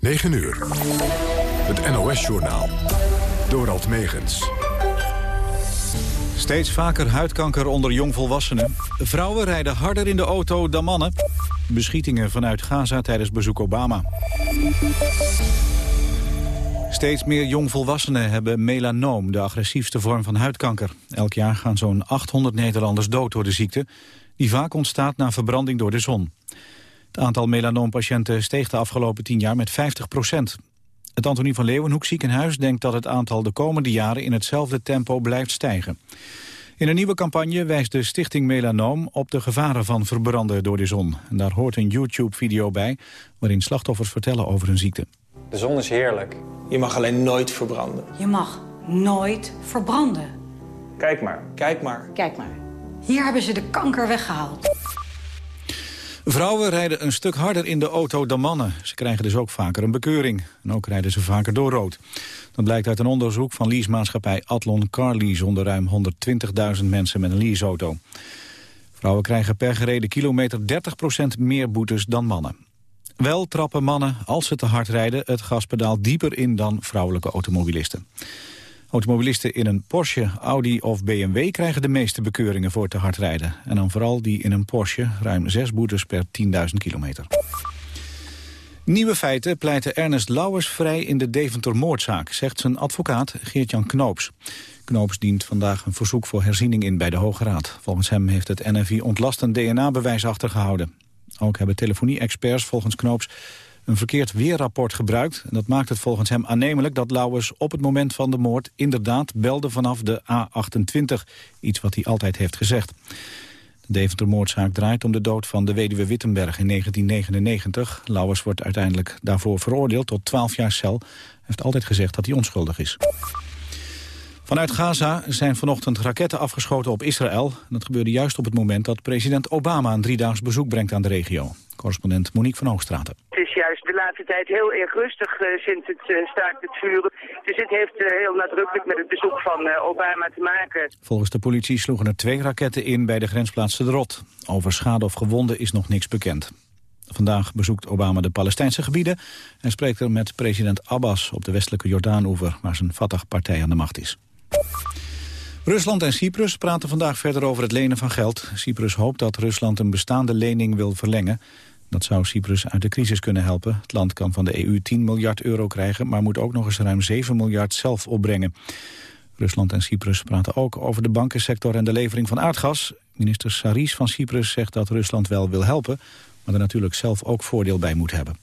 9 uur. Het NOS-journaal. Dorald Megens. Steeds vaker huidkanker onder jongvolwassenen. Vrouwen rijden harder in de auto dan mannen. Beschietingen vanuit Gaza tijdens bezoek Obama. Steeds meer jongvolwassenen hebben melanoom, de agressiefste vorm van huidkanker. Elk jaar gaan zo'n 800 Nederlanders dood door de ziekte... die vaak ontstaat na verbranding door de zon. Het aantal melanoompatiënten steeg de afgelopen 10 jaar met 50 procent. Het Antonie van Leeuwenhoek ziekenhuis denkt dat het aantal de komende jaren in hetzelfde tempo blijft stijgen. In een nieuwe campagne wijst de stichting Melanoom op de gevaren van verbranden door de zon. En daar hoort een YouTube-video bij waarin slachtoffers vertellen over hun ziekte. De zon is heerlijk. Je mag alleen nooit verbranden. Je mag nooit verbranden. Kijk maar. Kijk maar. Kijk maar. Hier hebben ze de kanker weggehaald. Vrouwen rijden een stuk harder in de auto dan mannen. Ze krijgen dus ook vaker een bekeuring. En ook rijden ze vaker door rood. Dat blijkt uit een onderzoek van leasemaatschappij Atlon Car Lease... onder ruim 120.000 mensen met een leaseauto. Vrouwen krijgen per gereden kilometer 30% meer boetes dan mannen. Wel trappen mannen, als ze te hard rijden, het gaspedaal dieper in dan vrouwelijke automobilisten. Automobilisten in een Porsche, Audi of BMW krijgen de meeste bekeuringen voor te hard rijden. En dan vooral die in een Porsche, ruim zes boetes per 10.000 kilometer. Nieuwe feiten pleiten Ernest Lauwers vrij in de Deventer-moordzaak, zegt zijn advocaat Geert-Jan Knoops. Knoops dient vandaag een verzoek voor herziening in bij de Hoge Raad. Volgens hem heeft het NFI ontlastend DNA-bewijs achtergehouden. Ook hebben telefonie-experts volgens Knoops een verkeerd weerrapport gebruikt. En dat maakt het volgens hem aannemelijk dat Lauwers op het moment van de moord inderdaad belde vanaf de A28. Iets wat hij altijd heeft gezegd. De Deventer-moordzaak draait om de dood van de weduwe Wittenberg in 1999. Lauwers wordt uiteindelijk daarvoor veroordeeld tot 12 jaar cel. Hij heeft altijd gezegd dat hij onschuldig is. Vanuit Gaza zijn vanochtend raketten afgeschoten op Israël. Dat gebeurde juist op het moment dat president Obama een driedaags bezoek brengt aan de regio. Correspondent Monique van Hoogstraten. Het is juist de laatste tijd heel erg rustig uh, sinds het uh, staakt het vuren. Dus dit heeft uh, heel nadrukkelijk met het bezoek van Obama te maken. Volgens de politie sloegen er twee raketten in bij de grensplaats de Rot. Over schade of gewonden is nog niks bekend. Vandaag bezoekt Obama de Palestijnse gebieden... en spreekt er met president Abbas op de westelijke Jordaanoever... waar zijn Fatah-partij aan de macht is. Rusland en Cyprus praten vandaag verder over het lenen van geld. Cyprus hoopt dat Rusland een bestaande lening wil verlengen. Dat zou Cyprus uit de crisis kunnen helpen. Het land kan van de EU 10 miljard euro krijgen... maar moet ook nog eens ruim 7 miljard zelf opbrengen. Rusland en Cyprus praten ook over de bankensector en de levering van aardgas. Minister Saris van Cyprus zegt dat Rusland wel wil helpen... maar er natuurlijk zelf ook voordeel bij moet hebben.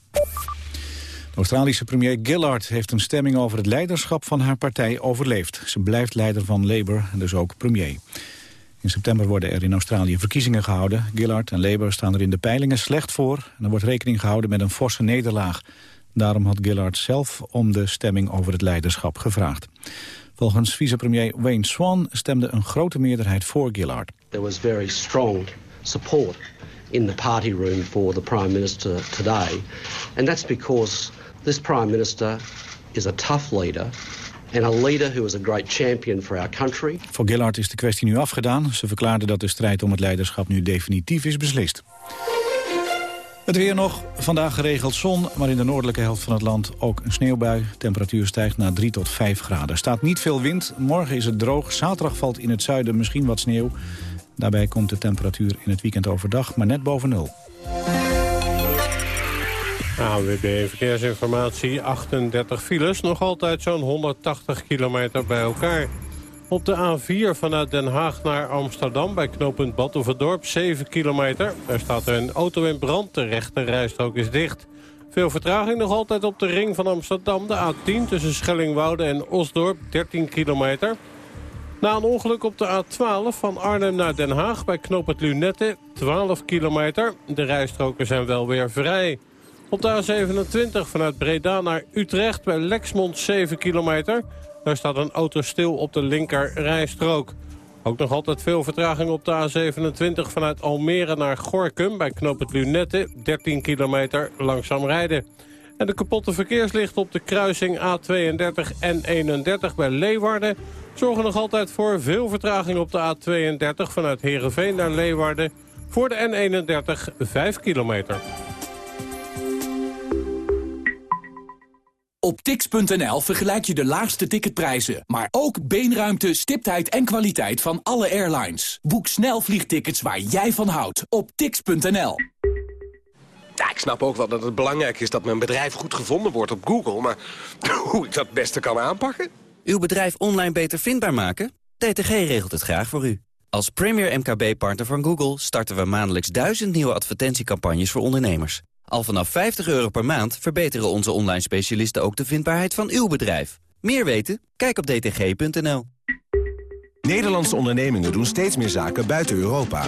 Australische premier Gillard heeft een stemming over het leiderschap van haar partij overleefd. Ze blijft leider van Labour en dus ook premier. In september worden er in Australië verkiezingen gehouden. Gillard en Labour staan er in de peilingen slecht voor... en er wordt rekening gehouden met een forse nederlaag. Daarom had Gillard zelf om de stemming over het leiderschap gevraagd. Volgens vicepremier Wayne Swan stemde een grote meerderheid voor Gillard. There was very strong support in the party room for the prime minister today. And that's because This prime minister is a tough leader and a leader who is a great champion for our country. Voor Gillard is de kwestie nu afgedaan. Ze verklaarde dat de strijd om het leiderschap nu definitief is beslist. Het weer nog. Vandaag geregeld zon, maar in de noordelijke helft van het land ook een sneeuwbui. Temperatuur stijgt naar 3 tot 5 graden. Staat niet veel wind. Morgen is het droog. Zaterdag valt in het zuiden misschien wat sneeuw. Daarbij komt de temperatuur in het weekend overdag maar net boven nul. AWB Verkeersinformatie, 38 files, nog altijd zo'n 180 kilometer bij elkaar. Op de A4 vanuit Den Haag naar Amsterdam bij knooppunt Badhoevedorp, 7 kilometer. Daar staat er een auto in brand, de rechte rijstrook is dicht. Veel vertraging nog altijd op de ring van Amsterdam, de A10 tussen Schellingwoude en Osdorp, 13 kilometer. Na een ongeluk op de A12 van Arnhem naar Den Haag bij knooppunt Lunette, 12 kilometer. De rijstroken zijn wel weer vrij. Op de A27 vanuit Breda naar Utrecht bij Lexmond 7 kilometer. Daar staat een auto stil op de linker rijstrook. Ook nog altijd veel vertraging op de A27 vanuit Almere naar Gorkum... bij knoop Lunette, 13 kilometer langzaam rijden. En de kapotte verkeerslicht op de kruising A32 en 31 bij Leeuwarden... zorgen nog altijd voor veel vertraging op de A32 vanuit Heerenveen naar Leeuwarden... voor de N31 5 kilometer. Op tix.nl vergelijk je de laagste ticketprijzen, maar ook beenruimte, stiptheid en kwaliteit van alle airlines. Boek snel vliegtickets waar jij van houdt op tix.nl. Ja, ik snap ook wel dat het belangrijk is dat mijn bedrijf goed gevonden wordt op Google, maar hoe ik dat het beste kan aanpakken? Uw bedrijf online beter vindbaar maken? DTG regelt het graag voor u. Als premier MKB-partner van Google starten we maandelijks duizend nieuwe advertentiecampagnes voor ondernemers. Al vanaf 50 euro per maand verbeteren onze online specialisten ook de vindbaarheid van uw bedrijf. Meer weten? Kijk op dtg.nl. Nederlandse ondernemingen doen steeds meer zaken buiten Europa.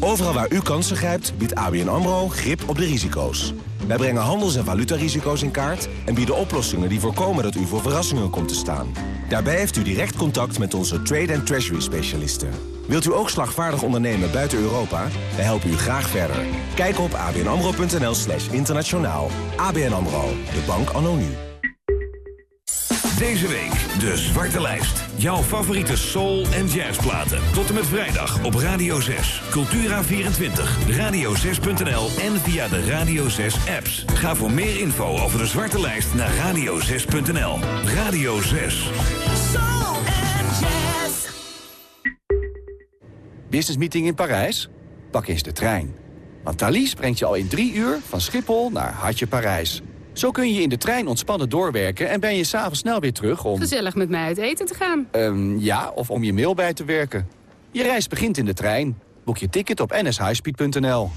Overal waar u kansen grijpt, biedt ABN AMRO grip op de risico's. Wij brengen handels- en valutarisico's in kaart... en bieden oplossingen die voorkomen dat u voor verrassingen komt te staan. Daarbij heeft u direct contact met onze trade- en treasury-specialisten. Wilt u ook slagvaardig ondernemen buiten Europa? Wij helpen u graag verder. Kijk op abnamro.nl slash internationaal. ABN AMRO, de bank nu. Deze week de Zwarte Lijst. Jouw favoriete soul- en jazzplaten. Tot en met vrijdag op Radio 6. Cultura24, radio6.nl en via de Radio 6 apps. Ga voor meer info over de Zwarte Lijst naar radio6.nl. Radio 6. Soul and jazz. Business meeting in Parijs? Pak eens de trein. Want Thalys brengt je al in drie uur van Schiphol naar Hartje Parijs. Zo kun je in de trein ontspannen doorwerken en ben je s'avonds snel weer terug om... Gezellig met mij uit eten te gaan. Um, ja, of om je mail bij te werken. Je reis begint in de trein. Boek je ticket op nshighspeed.nl.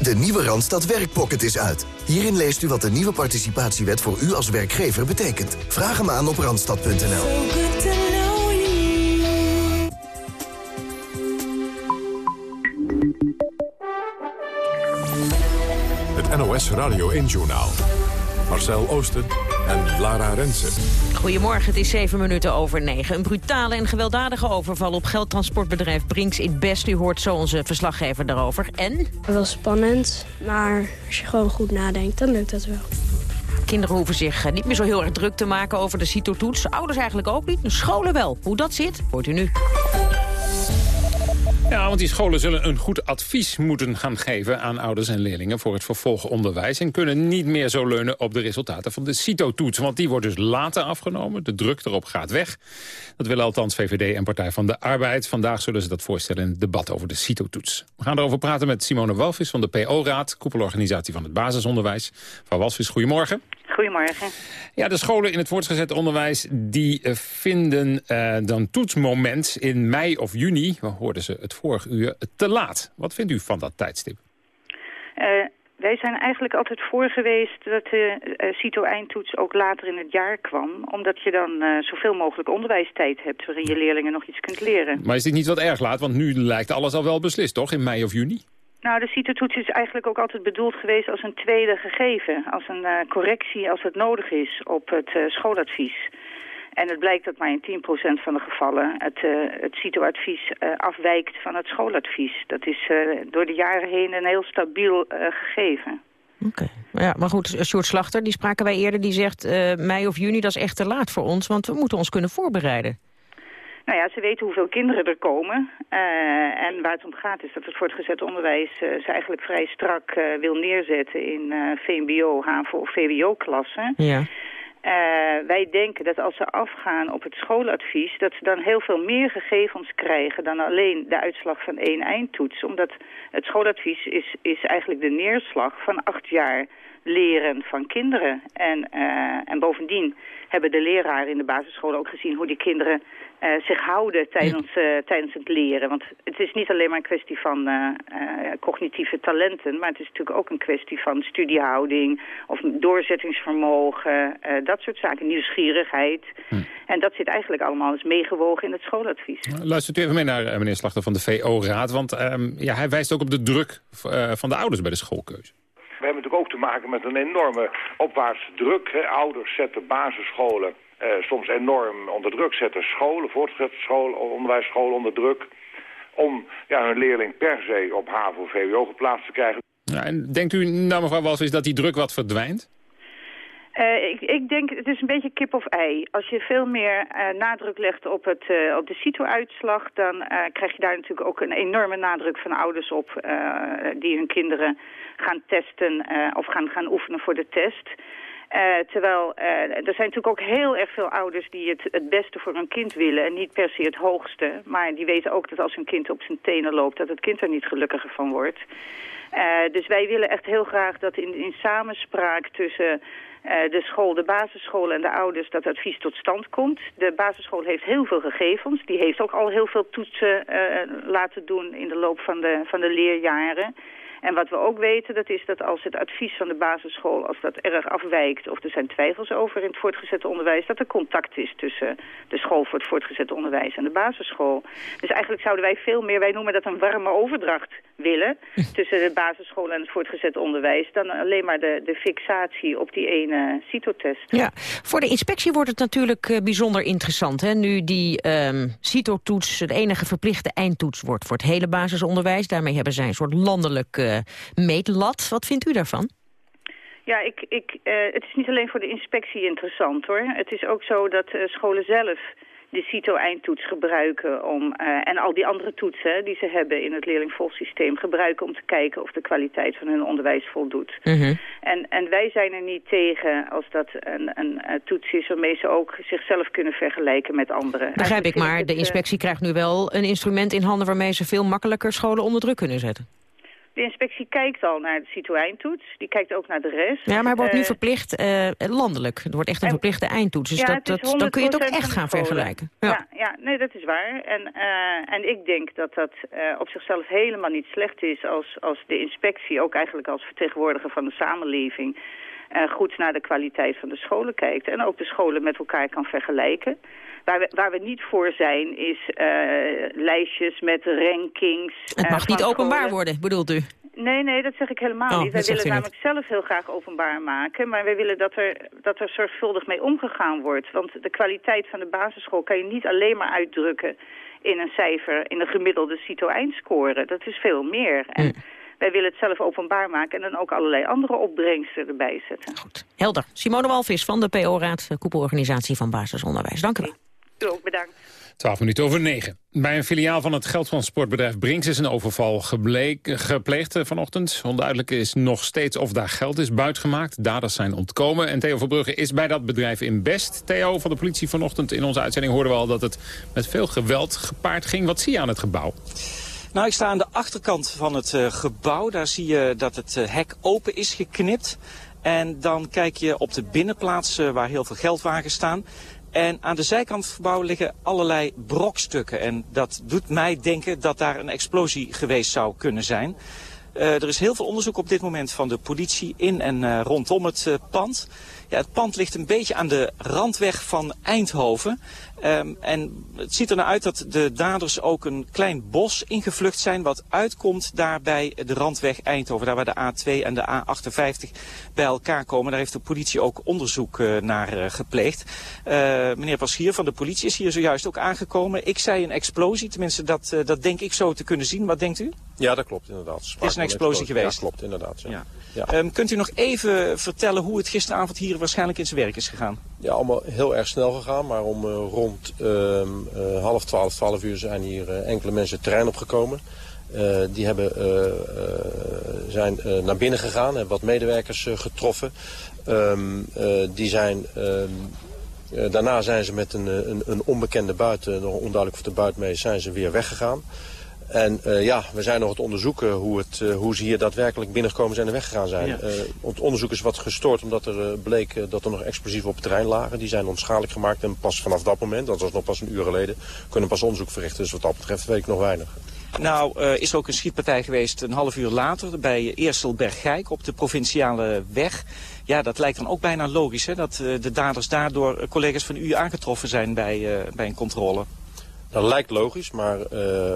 De nieuwe Randstad Werkpocket is uit. Hierin leest u wat de nieuwe participatiewet voor u als werkgever betekent. Vraag hem aan op randstad.nl. NOS Radio 1-journaal. Marcel Oosten en Lara Rensen. Goedemorgen, het is zeven minuten over negen. Een brutale en gewelddadige overval op geldtransportbedrijf Brinks in Best. U hoort zo onze verslaggever daarover. En? Wel spannend, maar als je gewoon goed nadenkt, dan lukt dat wel. Kinderen hoeven zich eh, niet meer zo heel erg druk te maken over de CITO-toets. Ouders eigenlijk ook niet, de scholen wel. Hoe dat zit, hoort u nu. Ja, want die scholen zullen een goed advies moeten gaan geven aan ouders en leerlingen voor het vervolgonderwijs. En kunnen niet meer zo leunen op de resultaten van de CITO-toets. Want die wordt dus later afgenomen. De druk erop gaat weg. Dat willen althans VVD en Partij van de Arbeid. Vandaag zullen ze dat voorstellen in het debat over de CITO-toets. We gaan erover praten met Simone Walvis van de PO-raad, koepelorganisatie van het basisonderwijs. Mevrouw Walvis, goedemorgen. Goedemorgen. Ja, de scholen in het voortgezet onderwijs die uh, vinden uh, dan toetsmoment in mei of juni, we hoorden ze het vorige uur, te laat. Wat vindt u van dat tijdstip? Uh, wij zijn eigenlijk altijd voor geweest dat de CITO-eindtoets ook later in het jaar kwam. Omdat je dan zoveel mogelijk onderwijstijd hebt waarin je leerlingen nog iets kunt leren. Maar is dit niet wat erg laat? Want nu lijkt alles al wel beslist, toch? In mei of juni? Nou, de CITO-toets is eigenlijk ook altijd bedoeld geweest als een tweede gegeven. Als een uh, correctie als het nodig is op het uh, schooladvies. En het blijkt dat maar in 10% van de gevallen het, uh, het CITO-advies afwijkt van het schooladvies. Dat is door de jaren heen een heel stabiel gegeven. Oké, okay. ja, maar goed, Sjoerd Slachter, die spraken wij eerder, die zegt mei of juni, dat is echt te laat voor ons, want we moeten ons kunnen voorbereiden. Nou ja, ze weten hoeveel kinderen er komen. Uh, en waar het om gaat is dat het voortgezet onderwijs uh, ze eigenlijk vrij strak uh, wil neerzetten in VMBO, HAVO of VWO-klassen. Ja. wij denken dat als ze afgaan op het schooladvies, dat ze dan heel veel meer gegevens krijgen dan alleen de uitslag van één eindtoets. Omdat het schooladvies is, is eigenlijk de neerslag van acht jaar leren van kinderen. En, en bovendien hebben de leraren in de basisscholen ook gezien hoe die kinderen uh, zich houden tijdens, uh, tijdens het leren. Want het is niet alleen maar een kwestie van uh, cognitieve talenten... maar het is natuurlijk ook een kwestie van studiehouding... of doorzettingsvermogen, dat soort zaken, nieuwsgierigheid. Hm. En dat zit eigenlijk allemaal eens meegewogen in het schooladvies. Luistert u even mee naar meneer Slachter van de VO-raad... want um, ja, hij wijst ook op de druk van de ouders bij de schoolkeuze. We hebben natuurlijk ook te maken met een enorme opwaartse druk. Hè. Ouders zetten basisscholen uh, soms enorm onder druk zetten. Scholen, voortgezet scholen, onderwijsscholen onder druk. Om ja, hun leerling per se op HAVO of VWO geplaatst te krijgen. En denkt u nou mevrouw Walvis dat die druk wat verdwijnt? Uh, ik, ik, denk, het is een beetje kip of ei. Als je veel meer uh, nadruk legt op, het, uh, op de CITO-uitslag... dan krijg je daar natuurlijk ook een enorme nadruk van ouders op... die hun kinderen gaan testen of gaan, gaan oefenen voor de test. terwijl er zijn natuurlijk ook heel erg veel ouders die het, het beste voor hun kind willen... en niet per se het hoogste. Maar die weten ook dat als hun kind op zijn tenen loopt... dat het kind er niet gelukkiger van wordt. dus wij willen echt heel graag dat in, in samenspraak tussen de school, de basisschool en de ouders dat advies tot stand komt. De basisschool heeft heel veel gegevens. Die heeft ook al heel veel toetsen uh, laten doen in de loop van de, van de leerjaren. En wat we ook weten, dat is dat als het advies van de basisschool, als dat erg afwijkt, of er zijn twijfels over in het voortgezet onderwijs, dat er contact is tussen de school voor het voortgezet onderwijs en de basisschool. Dus eigenlijk zouden wij veel meer, wij noemen dat een warme overdracht willen, tussen de basisschool en het voortgezet onderwijs, dan alleen maar de, de fixatie op die ene CITO-test. Ja, voor de inspectie wordt het natuurlijk uh, bijzonder interessant, hè? nu die um, CITO-toets de enige verplichte eindtoets wordt voor het hele basisonderwijs. Daarmee hebben zij een soort landelijk uh, meetlat. Wat vindt u daarvan? Ja, ik, ik, uh, het is niet alleen voor de inspectie interessant hoor. Het is ook zo dat uh, scholen zelf de CITO-eindtoets gebruiken om, uh, en al die andere toetsen die ze hebben in het leerlingvolsysteem gebruiken om te kijken of de kwaliteit van hun onderwijs voldoet. Mm -hmm. en, en wij zijn er niet tegen als dat een, een, een toets is waarmee ze ook zichzelf kunnen vergelijken met anderen. Begrijp ik, maar de inspectie krijgt nu wel een instrument in handen waarmee ze veel makkelijker scholen onder druk kunnen zetten. De inspectie kijkt al naar de CITO-eindtoets. Die kijkt ook naar de rest. Ja, maar hij wordt nu verplicht uh, landelijk. Er wordt echt een en, verplichte eindtoets. Dus ja, dat, dat, dan kun je het ook echt gaan vergelijken. Ja. ja, ja, nee, dat is waar. En, uh, en ik denk dat dat op zichzelf helemaal niet slecht is... Als, als de inspectie, ook eigenlijk als vertegenwoordiger van de samenleving... goed naar de kwaliteit van de scholen kijkt. En ook de scholen met elkaar kan vergelijken. Waar we, waar we niet voor zijn is uh, lijstjes met rankings. Het mag uh, niet openbaar scholen. worden, bedoelt u? Nee, nee, dat zeg ik helemaal oh, niet. Wij willen namelijk niet. zelf heel graag openbaar maken. Maar wij willen dat er, dat er zorgvuldig mee omgegaan wordt. Want de kwaliteit van de basisschool kan je niet alleen maar uitdrukken in een cijfer, in een gemiddelde CITO-eindscore. Dat is veel meer. En mm. Wij willen het zelf openbaar maken en dan ook allerlei andere opbrengsten erbij zetten. Goed, helder. Simone Walvis van de PO-raad, de koepelorganisatie van basisonderwijs. Dank u wel. U ook, bedankt. 12 minuten over 9. Bij een filiaal van het geldtransportbedrijf Brinks is een overval gebleek, gepleegd vanochtend. Onduidelijk is nog steeds of daar geld is buitgemaakt. Daders zijn ontkomen. En Theo Verbrugge is bij dat bedrijf in Best. Theo van de politie vanochtend in onze uitzending hoorden we al dat het met veel geweld gepaard ging. Wat zie je aan het gebouw? Nou, ik sta aan de achterkant van het uh, gebouw. Daar zie je dat het uh, hek open is geknipt. En dan kijk je op de binnenplaats uh, waar heel veel geldwagens staan. En aan de zijkant van het gebouw liggen allerlei brokstukken. En dat doet mij denken dat daar een explosie geweest zou kunnen zijn. Er is heel veel onderzoek op dit moment van de politie in en rondom het pand. Ja, het pand ligt een beetje aan de randweg van Eindhoven. Um, en het ziet er nou uit dat de daders ook een klein bos ingevlucht zijn... wat uitkomt daar bij de randweg Eindhoven. Daar waar de A2 en de A58 bij elkaar komen. Daar heeft de politie ook onderzoek uh, naar uh, gepleegd. Uh, meneer Paschier van de politie is hier zojuist ook aangekomen. Ik zei een explosie, tenminste dat, dat denk ik zo te kunnen zien. Wat denkt u? Ja, dat klopt inderdaad. Het is een explosie geweest? Ja, klopt inderdaad. Ja. ja. Ja. Um, kunt u nog even vertellen hoe het gisteravond hier waarschijnlijk in zijn werk is gegaan? Ja, allemaal heel erg snel gegaan. Maar om uh, rond uh, uh, half twaalf, twaalf uur zijn hier enkele mensen het terrein opgekomen. die hebben, zijn naar binnen gegaan, hebben wat medewerkers getroffen. Um, die zijn... Um, daarna zijn ze met een, een, een onbekende buiten, nog onduidelijk of de buiten mee, zijn ze weer weggegaan. En uh, ja, we zijn nog het onderzoeken hoe, het, uh, hoe ze hier daadwerkelijk binnengekomen zijn en weggegaan zijn. Ja. Uh, het onderzoek is wat gestoord omdat er bleek dat er nog explosieven op het terrein lagen. Die zijn onschadelijk gemaakt en pas vanaf dat moment, dat was nog pas een uur geleden, kunnen pas onderzoek verrichten. Dus wat dat betreft weet ik nog weinig. Nou, uh, is er ook een schietpartij geweest een half uur later bij Eerstelberg-Gijk op de provinciale weg. Ja, dat lijkt dan ook bijna logisch hè, dat uh, de daders daardoor collega's van u aangetroffen zijn bij, uh, bij een controle. Dat lijkt logisch, maar uh,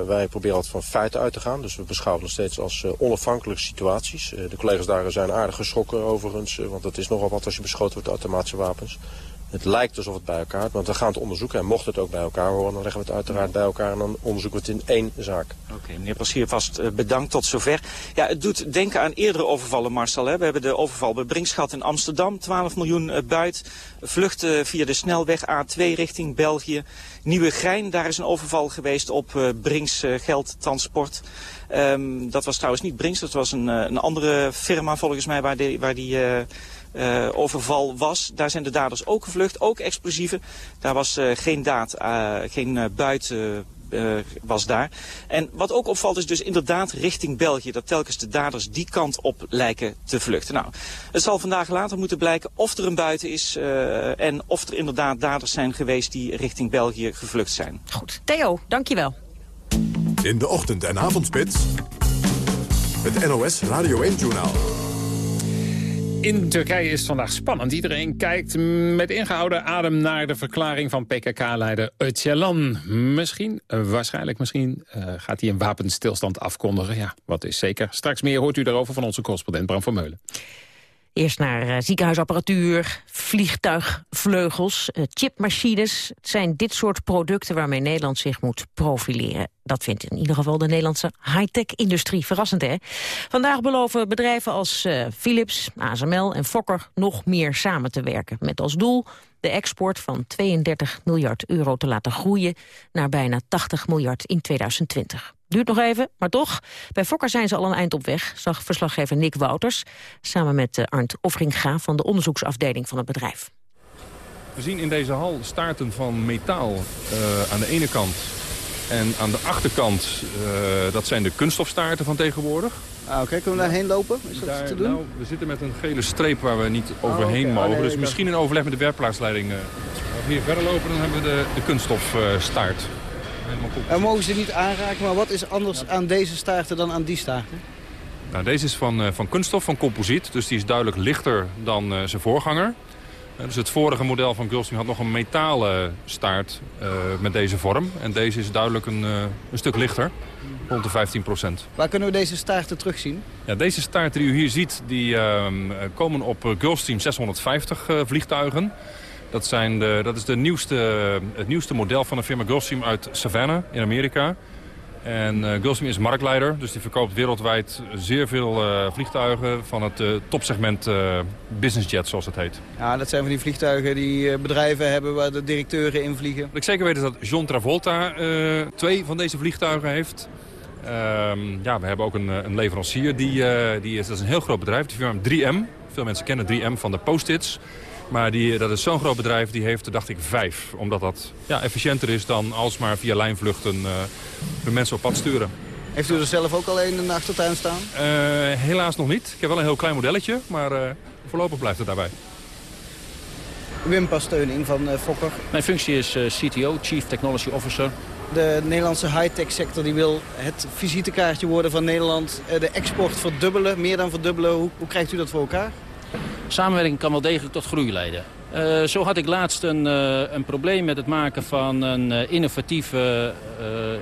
wij proberen altijd van feiten uit te gaan. Dus we beschouwen nog steeds als uh, onafhankelijke situaties. Uh, de collega's daar zijn aardig geschrokken overigens, want het is nogal wat als je beschoten wordt automatische wapens. Het lijkt alsof het bij elkaar want we gaan het onderzoeken. En mocht het ook bij elkaar horen, dan leggen we het uiteraard bij elkaar... en dan onderzoeken we het in één zaak. Oké, meneer Passier, vast eh, bedankt tot zover. Ja, het doet denken aan eerdere overvallen, Marcel. Hè. We hebben de overval bij Brinkschat in Amsterdam, 12 miljoen uh, buit. Vluchten via de snelweg A2 richting België. Nieuwe Grein, daar is een overval geweest op uh, Brinks geldtransport. Um, dat was trouwens niet Brinks, dat was een, een andere firma volgens mij waar die... Waar die overval was. Daar zijn de daders ook gevlucht, ook explosieven. Daar was uh, geen daad, uh, geen buit was daar. En wat ook opvalt is dus inderdaad richting België... dat telkens de daders die kant op lijken te vluchten. Nou, het zal vandaag later moeten blijken of er een buiten is... en of er inderdaad daders zijn geweest die richting België gevlucht zijn. Goed. Theo, dankjewel. In de ochtend- en avondspits... het NOS Radio 1-journaal. In Turkije is het vandaag spannend. Iedereen kijkt met ingehouden adem naar de verklaring van PKK-leider Öcalan. Misschien, uh, waarschijnlijk misschien, uh, gaat hij een wapenstilstand afkondigen. Ja, wat is zeker. Straks meer hoort u daarover van onze correspondent Bram van Meulen. Eerst naar uh, ziekenhuisapparatuur, vliegtuigvleugels, uh, chipmachines. Het zijn dit soort producten waarmee Nederland zich moet profileren. Dat vindt in ieder geval de Nederlandse high-tech-industrie. Verrassend, hè? Vandaag beloven bedrijven als uh, Philips, ASML en Fokker nog meer samen te werken. Met als doel de export van 32 miljard euro te laten groeien... naar bijna 80 miljard in 2020. Duurt nog even, maar toch. Bij Fokker zijn ze al een eind op weg, zag verslaggever Nick Wouters... samen met uh, Arndt Offringa van de onderzoeksafdeling van het bedrijf. We zien in deze hal staarten van metaal uh, aan de ene kant. En aan de achterkant, uh, dat zijn de kunststofstaarten van tegenwoordig. Ah, Oké, okay. kunnen we daarheen lopen? Is dat Daar, te doen? Nou, we zitten met een gele streep waar we niet overheen oh, okay. mogen. Oh, nee, dus misschien in overleg met de werkplaatsleiding. Uh, als we hier verder lopen, dan hebben we de, de kunststofstaart. En mogen ze niet aanraken, maar wat is anders aan deze staarten dan aan die staarten? Nou, deze is van, uh, van kunststof, van composiet. Dus die is duidelijk lichter dan uh, zijn voorganger. Dus het vorige model van Gulfstream had nog een metalen staart met deze vorm. En deze is duidelijk een, een stuk lichter, rond de 15 procent. Waar kunnen we deze staarten terugzien? Ja, deze staarten die u hier ziet, die ehm, komen op Gulfstream 650 vliegtuigen. Dat, zijn de, dat is de nieuwste, het nieuwste model van de firma Gulfstream uit Savannah in Amerika. En uh, Gulfstream is marktleider, dus die verkoopt wereldwijd zeer veel uh, vliegtuigen van het uh, topsegment business jet, zoals het heet. Ja, dat zijn van die vliegtuigen die bedrijven hebben waar de directeuren in vliegen. Wat ik zeker weet is dat John Travolta twee van deze vliegtuigen heeft. Um, ja, we hebben ook een, een leverancier, die, die is, dat is een heel groot bedrijf, die firma 3M. Veel mensen kennen 3M van de post-its. Maar die, dat is zo'n groot bedrijf, die heeft, dacht ik, vijf. Omdat dat ja, efficiënter is dan alsmaar via lijnvluchten uh, de mensen op pad sturen. Heeft u er zelf ook al een in de achtertuin staan? Uh, helaas nog niet. Ik heb wel een heel klein modelletje, maar uh, voorlopig blijft het daarbij. Wim Pasteuning van Fokker. Mijn functie is CTO, Chief Technology Officer. De Nederlandse high-tech sector die wil het visitekaartje worden van Nederland. De export verdubbelen, meer dan verdubbelen. Hoe, hoe krijgt u dat voor elkaar? Samenwerking kan wel degelijk tot groei leiden. Uh, zo had ik laatst een, uh, een probleem met het maken van een uh, innovatieve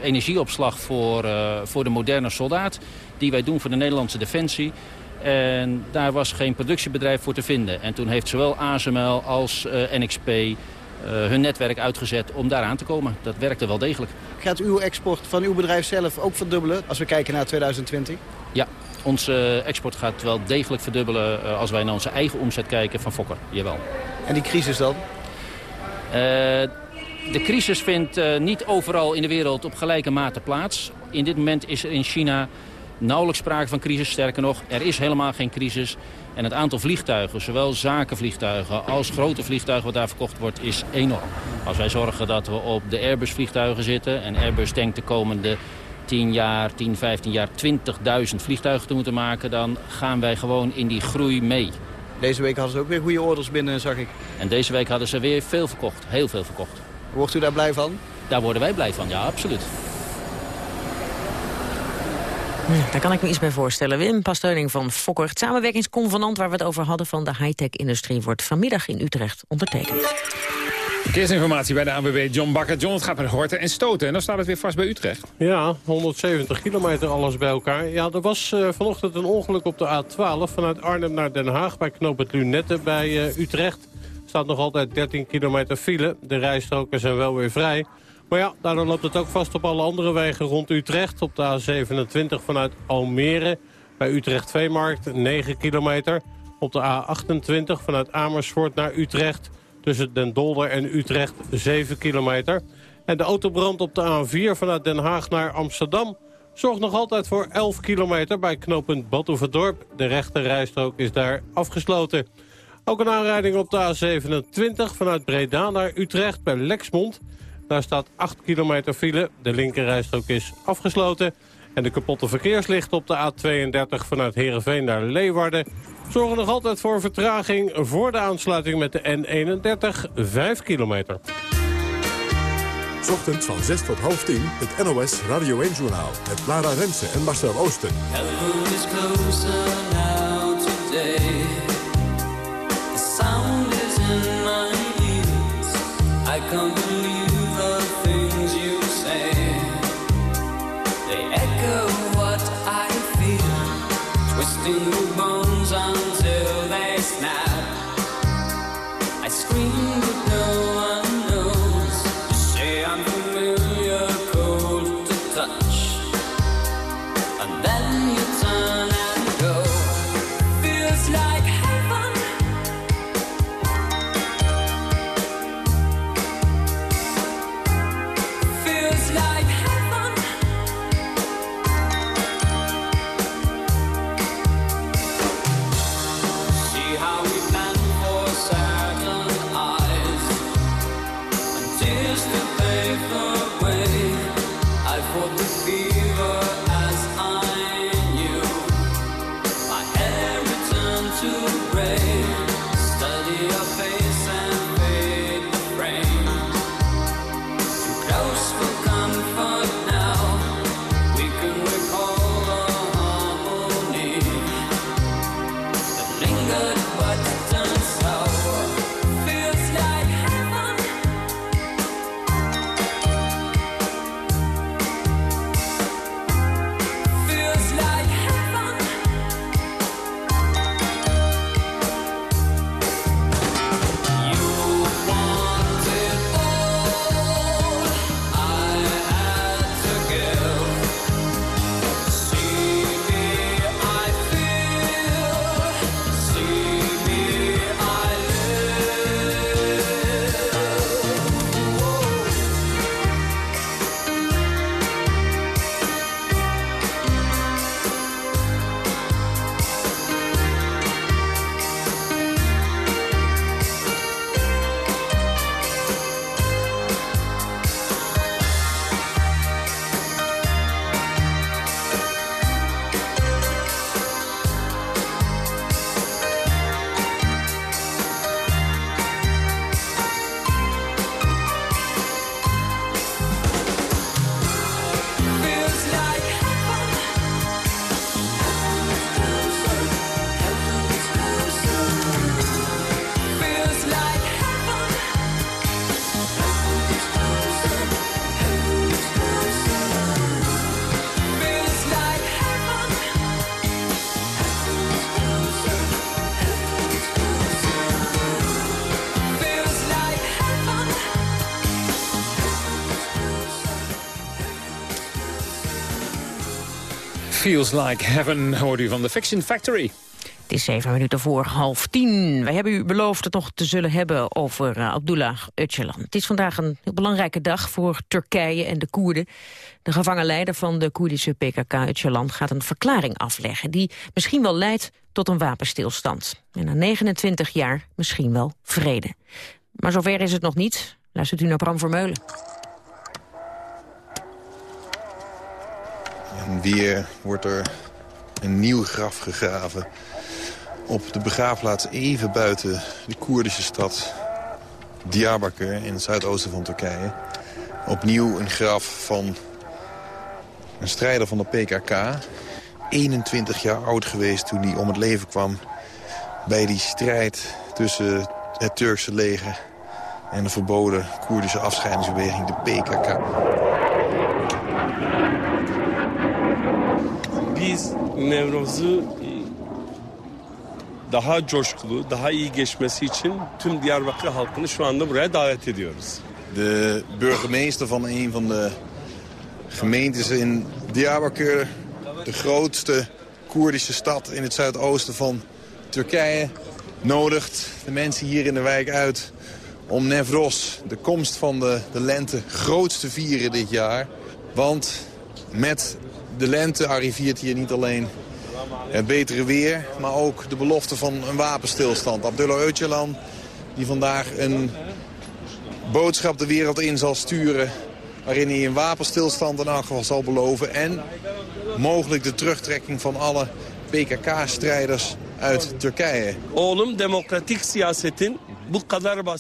energieopslag voor, voor de moderne soldaat. Die wij doen voor de Nederlandse Defensie. En daar was geen productiebedrijf voor te vinden. En toen heeft zowel ASML als NXP hun netwerk uitgezet om daar aan te komen. Dat werkte wel degelijk. Gaat uw export van uw bedrijf zelf ook verdubbelen als we kijken naar 2020? Ja, onze export gaat wel degelijk verdubbelen als wij naar onze eigen omzet kijken van Fokker. Jawel. En die crisis dan? Uh, de crisis vindt uh, niet overal in de wereld op gelijke mate plaats. In dit moment is er in China nauwelijks sprake van crisis. Sterker nog, er is helemaal geen crisis. En het aantal vliegtuigen, zowel zakenvliegtuigen als grote vliegtuigen wat daar verkocht wordt, is enorm. Als wij zorgen dat we op de Airbus vliegtuigen zitten en Airbus denkt de komende 10 jaar, 10, 15 jaar 20.000 vliegtuigen te moeten maken... dan gaan wij gewoon in die groei mee. Deze week hadden ze ook weer goede orders binnen, zag ik. En deze week hadden ze weer veel verkocht, heel veel verkocht. Wordt u daar blij van? Daar worden wij blij van, ja, absoluut. Daar kan ik me iets bij voorstellen. Wim Pasteuning van Fokker. Het samenwerkingsconvenant waar we het over hadden van de high-tech-industrie... wordt vanmiddag in Utrecht ondertekend. Verkeersinformatie bij de ANWB John Bakker. John, het gaat met horten en stoten. En dan staat het weer vast bij Utrecht. Ja, 170 kilometer alles bij elkaar. Ja, er was uh, vanochtend een ongeluk op de A12 vanuit Arnhem naar Den Haag... bij knooppunt Lunette bij uh, Utrecht staat nog altijd 13 kilometer file. De rijstroken zijn wel weer vrij. Maar ja, daardoor loopt het ook vast op alle andere wegen rond Utrecht. Op de A27 vanuit Almere bij Utrecht Veemarkt 9 kilometer. Op de A28 vanuit Amersfoort naar Utrecht tussen Den Dolder en Utrecht 7 kilometer. En de autobrand op de A4 vanuit Den Haag naar Amsterdam... zorgt nog altijd voor 11 kilometer bij knooppunt Badhoevedorp. De rechte rijstrook is daar afgesloten. Ook een aanrijding op de A27 vanuit Breda naar Utrecht bij Lexmond. Daar staat 8 kilometer file. De linkerrijstrook is afgesloten. En de kapotte verkeerslichten op de A32 vanuit Heerenveen naar Leeuwarden... zorgen nog altijd voor vertraging voor de aansluiting met de N31, 5 kilometer. Ochtends van 6 tot half 10 het NOS Radio 1-journaal met Lara Rensen en Marcel Oosten. Heaven Like Heaven de Fiction Factory. Het is zeven minuten voor half tien. Wij hebben u beloofd het nog te zullen hebben over eh, Abdullah Öcalan. Het is vandaag een heel belangrijke dag voor Turkije en de Koerden. De gevangen leider van de Koerdische PKK Öcalan gaat een verklaring afleggen... die misschien wel leidt tot een wapenstilstand. En na 29 jaar misschien wel vrede. Maar zover is het nog niet. Luistert u naar Bram Vermeulen. En weer wordt er een nieuw graf gegraven op de begraafplaats even buiten de Koerdische stad Diyarbakir in het zuidoosten van Turkije. Opnieuw een graf van een strijder van de PKK. 21 jaar oud geweest toen hij om het leven kwam bij die strijd tussen het Turkse leger en de verboden Koerdische afscheidingsbeweging, de PKK. Nevroz'u daha coşkulu, daha iyi geçmesi için tüm Diyarbakır halkını şu anda buraya davet ediyoruz. De burgemeester van een van de gemeentes in Diyarbakir, de grootste Koerdische stad in het zuidoosten van Turkije, nodigt de mensen hier in de wijk uit om Nevros, de komst van de, de lente, groots te vieren dit jaar. Want met de lente arriveert hier niet alleen het betere weer, maar ook de belofte van een wapenstilstand. Abdullah Öcalan, die vandaag een boodschap de wereld in zal sturen... waarin hij een wapenstilstand in elk geval zal beloven... en mogelijk de terugtrekking van alle PKK-strijders uit Turkije. Oğlum demokratik siyasetin.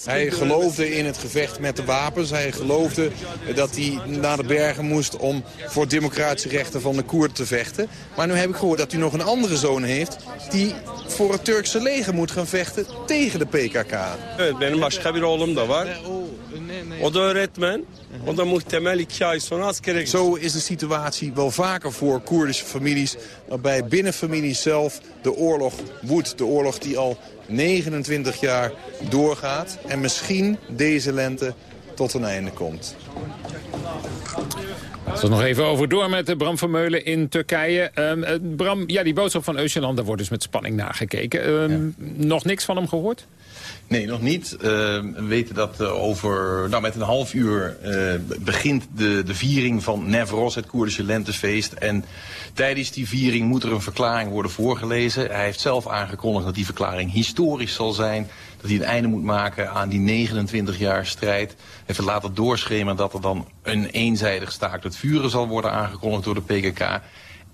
Hij geloofde in het gevecht met de wapens. Hij geloofde dat hij naar de bergen moest om voor democratische rechten van de Koerden te vechten. Maar nu heb ik gehoord dat u nog een andere zoon heeft... die voor het Turkse leger moet gaan vechten tegen de PKK. Evet, benim başka bir oğlum da var. O da öğretmen. O da muhtemel iki ay sonra askere Zo is de situatie wel vaker voor Koerdische families... waarbij binnen families zelf de oorlog woedt. De oorlog die al 29 jaar doorgaat... en misschien deze lente tot een einde komt. We nog even over door met Bram van Meulen in Turkije. Ehm, eh, Bram, ja, die boodschap van Öcalan, daar wordt dus met spanning nagekeken. Ehm, Nog niks van hem gehoord? Nee, nog niet. Eh, we weten dat eh, over, nou, met een half uur eh, begint de, de viering van Nevros, het Koerdische lentefeest. En tijdens die viering moet er een verklaring worden voorgelezen. Hij heeft zelf aangekondigd dat die verklaring historisch zal zijn. Dat hij een einde moet maken aan die 29 jaar strijd. Heeft later doorschemeren dat er dan een eenzijdig staakt het vuren zal worden aangekondigd door de PKK.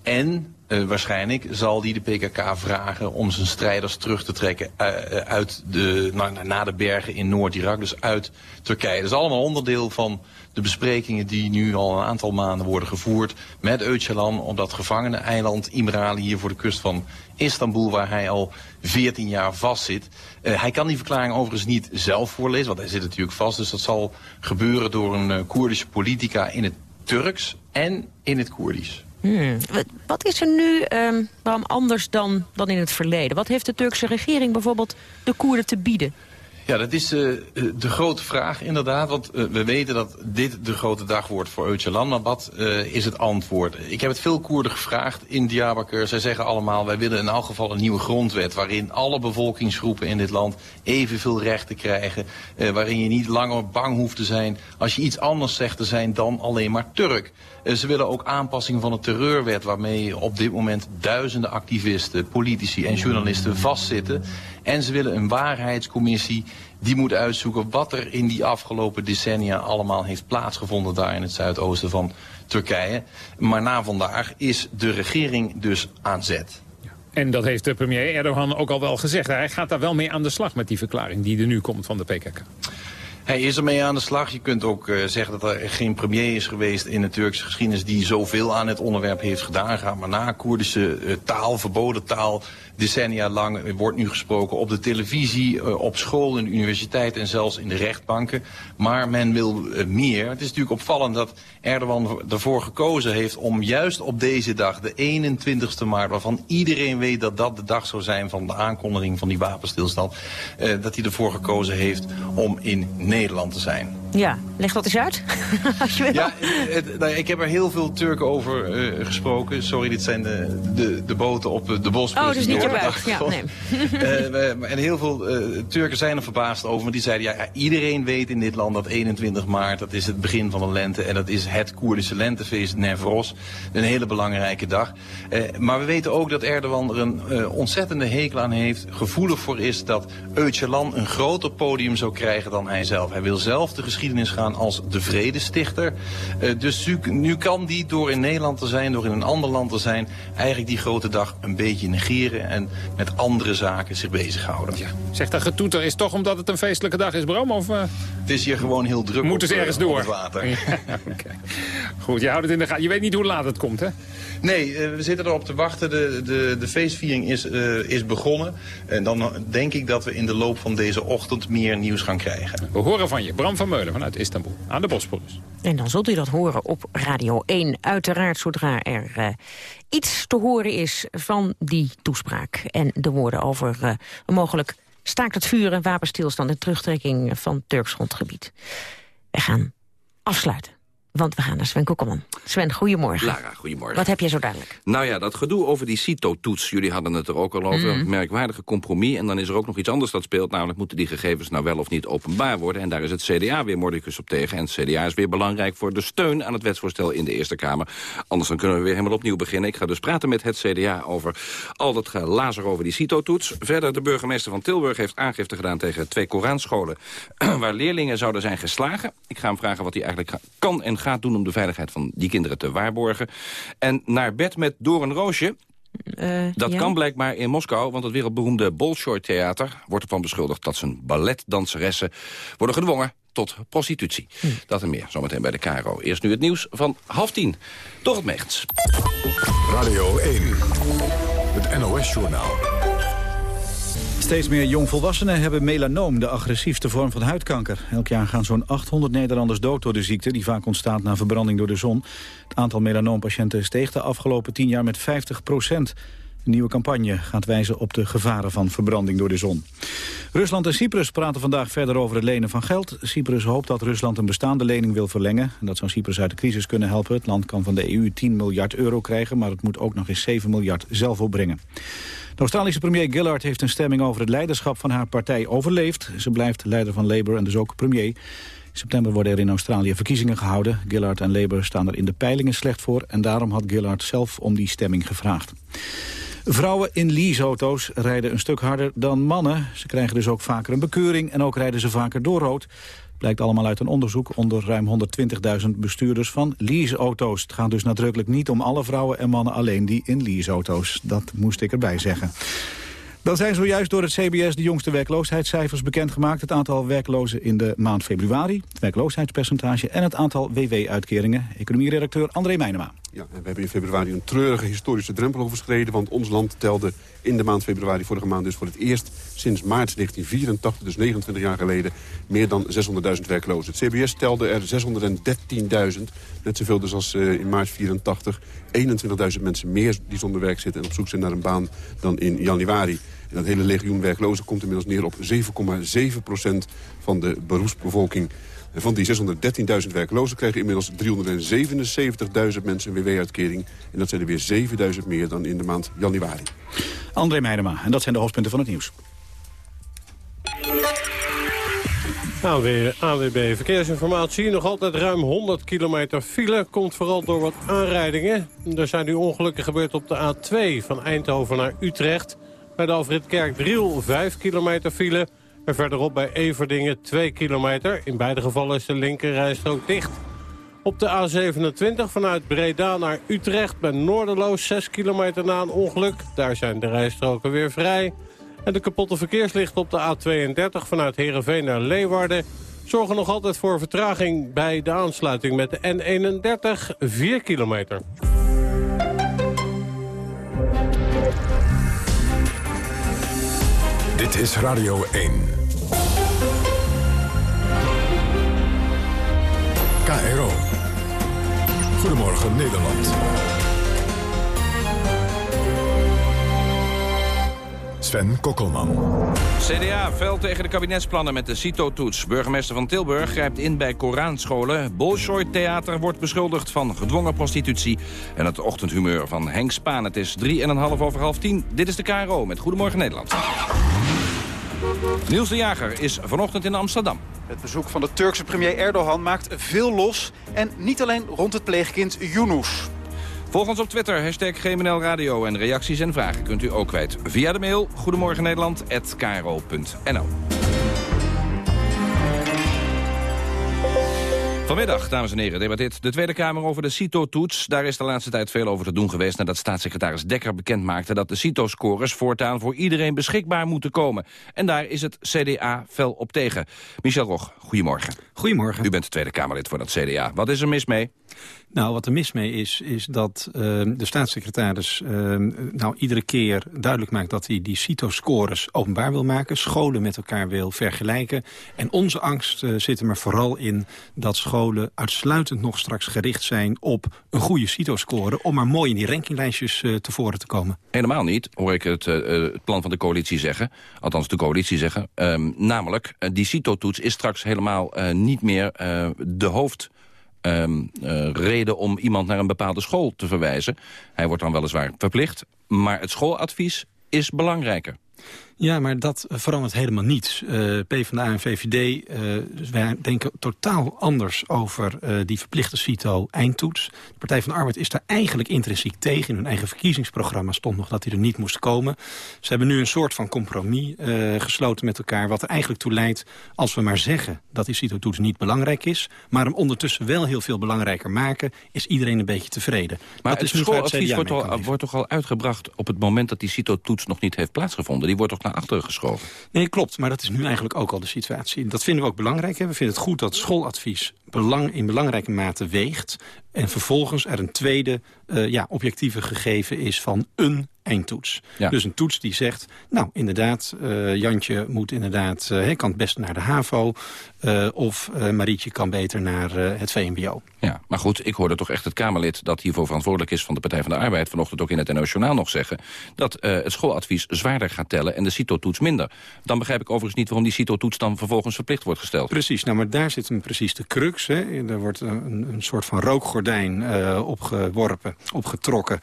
En eh, waarschijnlijk zal die de PKK vragen om zijn strijders terug te trekken eh, eh, uit de, na, na de bergen in Noord-Irak, dus uit Turkije. Dat is allemaal onderdeel van de besprekingen die nu al een aantal maanden worden gevoerd met Öcalan op dat gevangene-eiland Imrali hier voor de kust van Istanbul, waar hij al 14 jaar vastzit. Uh, hij kan die verklaring overigens niet zelf voorlezen, want hij zit natuurlijk vast. Dus dat zal gebeuren door een Koerdische politica in het Turks en in het Koerdisch. Hmm. Wat, is er nu ehm, waarom anders dan, dan in het verleden? Wat heeft de Turkse regering bijvoorbeeld de Koerden te bieden? Ja, dat is uh, de grote vraag inderdaad. Want uh, we weten dat dit de grote dag wordt voor Öcalan. Maar wat is het antwoord? Ik heb het veel Koerden gevraagd in Diyarbakir. Zij zeggen allemaal, wij willen in elk geval een nieuwe grondwet... waarin alle bevolkingsgroepen in dit land evenveel rechten krijgen. waarin je niet langer bang hoeft te zijn als je iets anders zegt te zijn dan alleen maar Turk. Ze willen ook aanpassing van de terreurwet... waarmee op dit moment duizenden activisten, politici en journalisten vastzitten. En ze willen een waarheidscommissie die moet uitzoeken... wat er in die afgelopen decennia allemaal heeft plaatsgevonden... daar in het zuidoosten van Turkije. Maar na vandaag is de regering dus aan zet. En dat heeft de premier Erdogan ook al wel gezegd. Hij gaat daar wel mee aan de slag met die verklaring die er nu komt van de PKK. Hij is ermee aan de slag. Je kunt ook uh, zeggen dat er geen premier is geweest in de Turkse geschiedenis die zoveel aan het onderwerp heeft gedaan. Ga maar na Koerdische uh, taal, verboden taal, decennia lang wordt nu gesproken op de televisie, uh, op school, in de universiteit en zelfs in de rechtbanken. Maar men wil meer. Het is natuurlijk opvallend dat Erdogan ervoor gekozen heeft om juist op deze dag, de 21ste maart, waarvan iedereen weet dat dat de dag zou zijn van de aankondiging van die wapenstilstand, dat hij ervoor gekozen heeft om in Nederland te zijn. Ja, leg dat eens uit, als je wil. Ja, het, nou, ik heb er heel veel Turken over uh, gesproken. Sorry, dit zijn de, de, de boten op de Bosporus. Oh, dus niet je buik. Ja, nee. uh, en heel veel uh, Turken zijn er verbaasd over. Maar die zeiden, ja, ja, iedereen weet in dit land dat 21 maart... dat is het begin van de lente. En dat is het Koerdische lentefeest Nevros. Een hele belangrijke dag. maar we weten ook dat Erdogan er een ontzettende hekel aan heeft. Gevoelig voor is dat Öcalan een groter podium zou krijgen dan hij zelf. Hij wil zelf de geschiedenis gaan als de vredestichter. Uh, dus nu, nu, kan die door in Nederland te zijn, door in een ander land te zijn... eigenlijk die grote dag een beetje negeren en met andere zaken zich bezighouden. Ja. Zegt dat getoeter is toch omdat het een feestelijke dag is, Bram? Of, uh... Het is hier gewoon heel druk Moet op, dus ergens door. het water. Ja, okay. Goed, je houdt het in de gaten. Je weet niet hoe laat het komt, hè? Nee, we zitten erop te wachten. De, de, de feestviering is, is begonnen. En dan denk ik dat we in de loop van deze ochtend meer nieuws gaan krijgen. We horen van je. Bram van Meulen vanuit Istanbul aan de Bosporus. En dan zult u dat horen op Radio 1. Uiteraard zodra er eh, iets te horen is van die toespraak. En de woorden over eh, een mogelijk staakt het vuren, wapenstilstand... en terugtrekking van Turks grondgebied. We gaan afsluiten. Want we gaan naar Sven Kokkelman. Sven, goedemorgen. Lara, goedemorgen. Wat heb jij zo dadelijk? Nou ja, dat gedoe over die CITO-toets. Jullie hadden het er ook al over. Mhm. Merkwaardige compromis. En dan is er ook nog iets anders dat speelt. Namelijk moeten die gegevens nou wel of niet openbaar worden. En daar is het CDA weer mordicus op tegen. En het CDA is weer belangrijk voor de steun aan het wetsvoorstel in de Eerste Kamer. Anders dan kunnen we weer helemaal opnieuw beginnen. Ik ga dus praten met het CDA over al dat gelazer over die CITO-toets. Verder, de burgemeester van Tilburg heeft aangifte gedaan tegen twee Koranscholen... waar leerlingen zouden zijn geslagen. Ik ga hem vragen wat hij eigenlijk kan en gaat doen om de veiligheid van die kinderen te waarborgen. En naar bed met Doorn Roosje. Eh, Dat ja? kan blijkbaar in Moskou, want het wereldberoemde Bolshoi Theater... wordt ervan beschuldigd dat zijn balletdanseressen worden gedwongen tot prostitutie. Hm. Dat en meer, zometeen bij de KRO. Eerst nu het nieuws van half tien. Toch het Meegens. Radio 1, het NOS-journaal. Steeds meer jongvolwassenen hebben melanoom, de agressiefste vorm van huidkanker. Elk jaar gaan zo'n 800 Nederlanders dood door de ziekte... die vaak ontstaat na verbranding door de zon. Het aantal melanoompatiënten steeg de afgelopen 10 jaar met 50 procent. Een nieuwe campagne gaat wijzen op de gevaren van verbranding door de zon. Rusland en Cyprus praten vandaag verder over het lenen van geld. Cyprus hoopt dat Rusland een bestaande lening wil verlengen. En dat zou Cyprus uit de crisis kunnen helpen. Het land kan van de EU 10 miljard euro krijgen... maar het moet ook nog eens 7 miljard zelf opbrengen. De Australische premier Gillard heeft een stemming over het leiderschap van haar partij overleefd. Ze blijft leider van Labour en dus ook premier. In september worden er in Australië verkiezingen gehouden. Gillard en Labour staan er in de peilingen slecht voor... en daarom had Gillard zelf om die stemming gevraagd. Vrouwen in leaseauto's rijden een stuk harder dan mannen. Ze krijgen dus ook vaker een bekeuring en ook rijden ze vaker door rood. Blijkt allemaal uit een onderzoek onder ruim 120.000 bestuurders van leaseauto's. Het gaat dus nadrukkelijk niet om alle vrouwen en mannen alleen die in leaseauto's. Dat moest ik erbij zeggen. Dan zijn zojuist door het CBS de jongste werkloosheidscijfers bekendgemaakt. Het aantal werklozen in de maand februari, het werkloosheidspercentage... en het aantal WW-uitkeringen. Economieredacteur André Meijnema. Ja, en we hebben in februari een treurige historische drempel overschreden... want ons land telde in de maand februari vorige maand dus voor het eerst... sinds maart 1984, dus 29 jaar geleden, meer dan 600.000 werklozen. Het CBS telde er 613.000, net zoveel dus als eh, in maart 84. 21.000 mensen meer die zonder werk zitten en op zoek zijn naar een baan dan in januari. En dat hele legioen werklozen komt inmiddels neer op 7,7 procent van de beroepsbevolking. En van die 613.000 werklozen krijgen inmiddels 377.000 mensen een WW-uitkering. En dat zijn er weer 7.000 meer dan in de maand januari. André Meijema. En dat zijn de hoofdpunten van het nieuws. ANW, ANWB Verkeersinformatie. Nog altijd ruim 100 kilometer file. Komt vooral door wat aanrijdingen. Er zijn nu ongelukken gebeurd op de A2 van Eindhoven naar Utrecht. Bij de Alfred Kerkdriel 5 kilometer file. En verderop bij Everdingen 2 kilometer. In beide gevallen is de linkerrijstrook dicht. Op de A27 vanuit Breda naar Utrecht bij Noorderloos 6 kilometer na een ongeluk. Daar zijn de rijstroken weer vrij. En de kapotte verkeerslichten op de A32 vanuit Heerenveen naar Leeuwarden... zorgen nog altijd voor vertraging bij de aansluiting met de N31, 4 kilometer. Dit is Radio 1. KRO. Goedemorgen Nederland. Sven Kokkelman. CDA veld tegen de kabinetsplannen met de CITO-toets. Burgemeester van Tilburg grijpt in bij Koranscholen. Bolshoi Theater wordt beschuldigd van gedwongen prostitutie. En het ochtendhumeur van Henk Spaan. Het is 3,5 over half 10. Dit is de KRO met Goedemorgen Nederland. Niels de Jager is vanochtend in Amsterdam. Het bezoek van de Turkse premier Erdogan maakt veel los. En niet alleen rond het pleegkind Yunus. Volg ons op Twitter, hashtag GMNL Radio. En reacties en vragen kunt u ook kwijt via de mail Goedemorgen Vanmiddag, dames en heren, debatteert de Tweede Kamer over de CITO-toets. Daar is de laatste tijd veel over te doen geweest... nadat staatssecretaris Dekker bekend maakte dat de CITO-scores voortaan voor iedereen beschikbaar moeten komen. En daar is het CDA fel op tegen. Michel Rog, goedemorgen. Goedemorgen. U bent Tweede Kamerlid voor dat CDA. Wat is er mis mee? Nou, wat er mis mee is, is dat uh, de staatssecretaris uh, nou iedere keer duidelijk maakt dat hij die CITO-scores openbaar wil maken, scholen met elkaar wil vergelijken. En onze angst uh, zit er maar vooral in dat scholen uitsluitend nog straks gericht zijn op een goede CITO-score, om maar mooi in die rankinglijstjes tevoren te komen. Helemaal niet, hoor ik het, het, plan van de coalitie zeggen, althans de coalitie zeggen. Um, namelijk, die CITO-toets is straks helemaal niet meer de hoofd um, reden om iemand naar een bepaalde school te verwijzen. Hij wordt dan weliswaar verplicht, maar het schooladvies is belangrijker. Ja, maar dat verandert helemaal niets. Uh, PvdA en VVD, uh, wij denken totaal anders over uh, die verplichte CITO-eindtoets. De Partij van de Arbeid is daar eigenlijk intrinsiek tegen. In hun eigen verkiezingsprogramma stond nog dat hij er niet moest komen. Ze hebben nu een soort van compromis gesloten met elkaar... wat er eigenlijk toe leidt, als we maar zeggen dat die CITO-toets niet belangrijk is... maar hem ondertussen wel heel veel belangrijker maken... is iedereen een beetje tevreden. Maar dat het schooladvies wordt, wordt toch al uitgebracht op het moment dat die CITO-toets nog niet heeft plaatsgevonden? Die wordt toch naar achteren geschoven. Nee, klopt. Maar dat is nu eigenlijk ook al de situatie. Dat vinden we ook belangrijk. Hè. We vinden het goed dat schooladvies belang, in belangrijke mate weegt. En vervolgens er een tweede uh, ja, objectieve gegeven is van een eindtoets. Ja. Dus een toets die zegt, nou inderdaad, uh, Jantje moet inderdaad, uh, kan het best naar de HAVO... Uh, of Marietje kan beter naar het VMBO. Ja, maar goed, ik hoorde toch echt het Kamerlid... dat hiervoor verantwoordelijk is van de Partij van de Arbeid... vanochtend ook in het NOS nog zeggen... dat het schooladvies zwaarder gaat tellen en de CITO-toets minder. Dan begrijp ik overigens niet waarom die CITO-toets... dan vervolgens verplicht wordt gesteld. Precies, nou maar daar zit hem precies de crux. Hè. Er wordt een, een soort van rookgordijn opgeworpen, opgetrokken...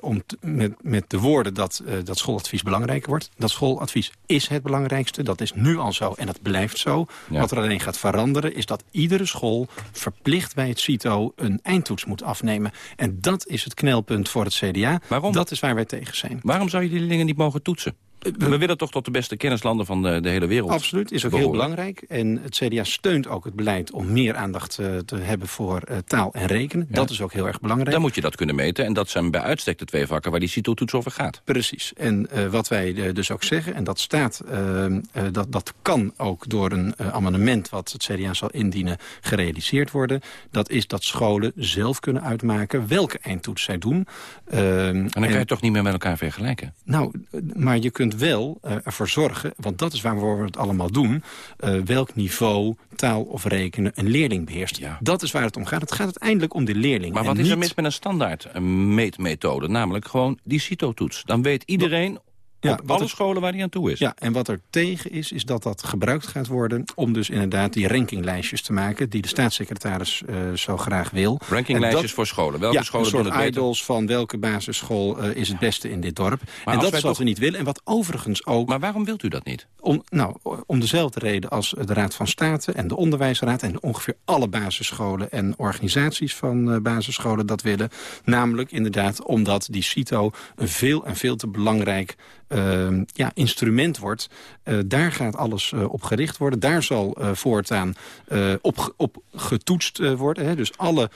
om met, met de woorden dat, uh, dat schooladvies belangrijker wordt. Dat schooladvies is het belangrijkste. Dat is nu al zo en dat blijft zo. Ja. Wat er alleen gaat veranderen is dat iedere school verplicht bij het CITO een eindtoets moet afnemen. En dat is het knelpunt voor het CDA. Waarom? Dat is waar wij tegen zijn. Waarom zou je die leerlingen niet mogen toetsen? We willen toch tot de beste kennislanden van de, de hele wereld Absoluut, is ook behoren. heel belangrijk. En het CDA steunt ook het beleid om meer aandacht uh, te hebben voor uh, taal en rekenen. Ja. Dat is ook heel erg belangrijk. Dan moet je dat kunnen meten. En dat zijn bij uitstek de twee vakken waar die CITO-toets over gaat. Precies. En uh, wat wij dus ook zeggen, en dat staat, dat, dat kan ook door een amendement wat het CDA zal indienen gerealiseerd worden. Dat is dat scholen zelf kunnen uitmaken welke eindtoets zij doen. en dan kan je het toch niet meer met elkaar vergelijken? Nou, maar je kunt wel uh, ervoor zorgen, want dat is waar we het allemaal doen... Uh, welk niveau taal of rekenen een leerling beheerst. Ja. Dat is waar het om gaat. Het gaat uiteindelijk om de leerling. Maar wat is er mis met een standaard een meetmethode? Namelijk gewoon die CITO-toets. Dan weet iedereen ja, op alle er, scholen waar hij aan toe is. Ja, en wat er tegen is, is dat dat gebruikt gaat worden... om dus inderdaad die rankinglijstjes te maken... die de staatssecretaris uh, zo graag wil. Rankinglijstjes dat, voor scholen? Welke ja, scholen doen het idols van welke basisschool uh, is het beste in dit dorp. Maar en dat is wat toch... we niet willen. En wat overigens ook... Maar waarom wilt u dat niet? Om, nou, om dezelfde reden als de Raad van State en de Onderwijsraad... en ongeveer alle basisscholen en organisaties van uh, basisscholen dat willen. Namelijk inderdaad omdat die CITO een veel en veel te belangrijk... Uh, ja, instrument wordt. Uh, daar gaat alles uh, op gericht worden. Daar zal uh, voortaan op, op getoetst worden. Hè. Dus alle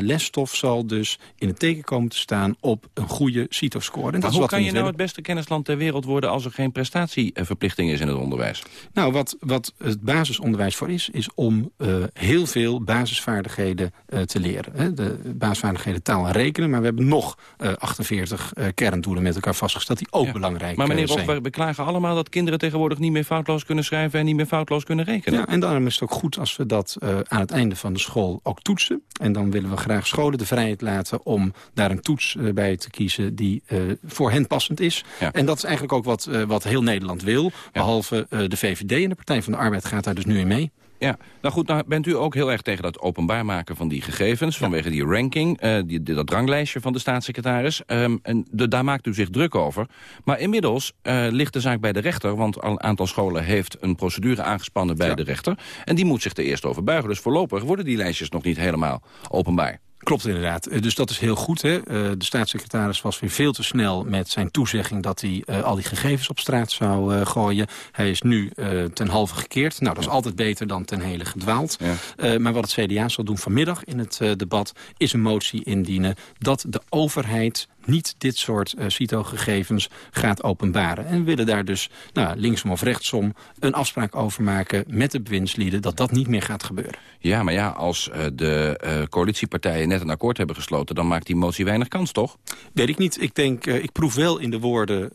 lesstof zal dus in het teken komen te staan op een goede CITO-score. Maar dat hoe kan je nou het beste kennisland ter wereld worden... als er geen prestatieverplichting is in het onderwijs? Nou, wat, wat het basisonderwijs voor is... is om heel veel basisvaardigheden te leren. Hè. De basisvaardigheden taal en rekenen. Maar we hebben nog 48 kerndoelen met elkaar vastgesteld... die ook ja. belangrijk maar meneer zijn. we beklagen allemaal dat kinderen tegenwoordig niet meer foutloos kunnen schrijven... en niet meer foutloos kunnen rekenen. Ja, en daarom is het ook goed als we dat uh, aan het einde van de school ook toetsen. En dan willen we graag scholen de vrijheid laten om daar een toets uh, bij te kiezen... die uh, voor hen passend is. Ja. En dat is eigenlijk ook wat, wat heel Nederland wil. Behalve de VVD en de Partij van de Arbeid gaat daar dus nu in mee. Ja, nou goed, nou bent u ook heel erg tegen dat openbaar maken van die gegevens... vanwege die ranking, uh, die, dat ranglijstje van de staatssecretaris. Um, en de, daar maakt u zich druk over. Maar inmiddels uh, ligt de zaak bij de rechter... want een aantal scholen heeft een procedure aangespannen bij ja. de rechter... en die moet zich er eerst over buigen. Dus voorlopig worden die lijstjes nog niet helemaal openbaar. Klopt inderdaad. Dus dat is heel goed. Hè? De staatssecretaris was weer veel te snel met zijn toezegging... dat hij uh, al die gegevens op straat zou uh, gooien. Hij is nu uh, ten halve gekeerd. Nou, dat is altijd beter dan ten hele gedwaald. Ja. maar wat het CDA zal doen vanmiddag in het debat... is een motie indienen dat de overheid niet dit soort uh, CITO-gegevens gaat openbaren. En we willen daar dus nou, linksom of rechtsom een afspraak over maken met de bewindslieden dat dat niet meer gaat gebeuren. Ja, maar ja, als uh, de uh, coalitiepartijen net een akkoord hebben gesloten... dan maakt die motie weinig kans, toch? Weet ik niet. Ik denk, ik proef wel in de woorden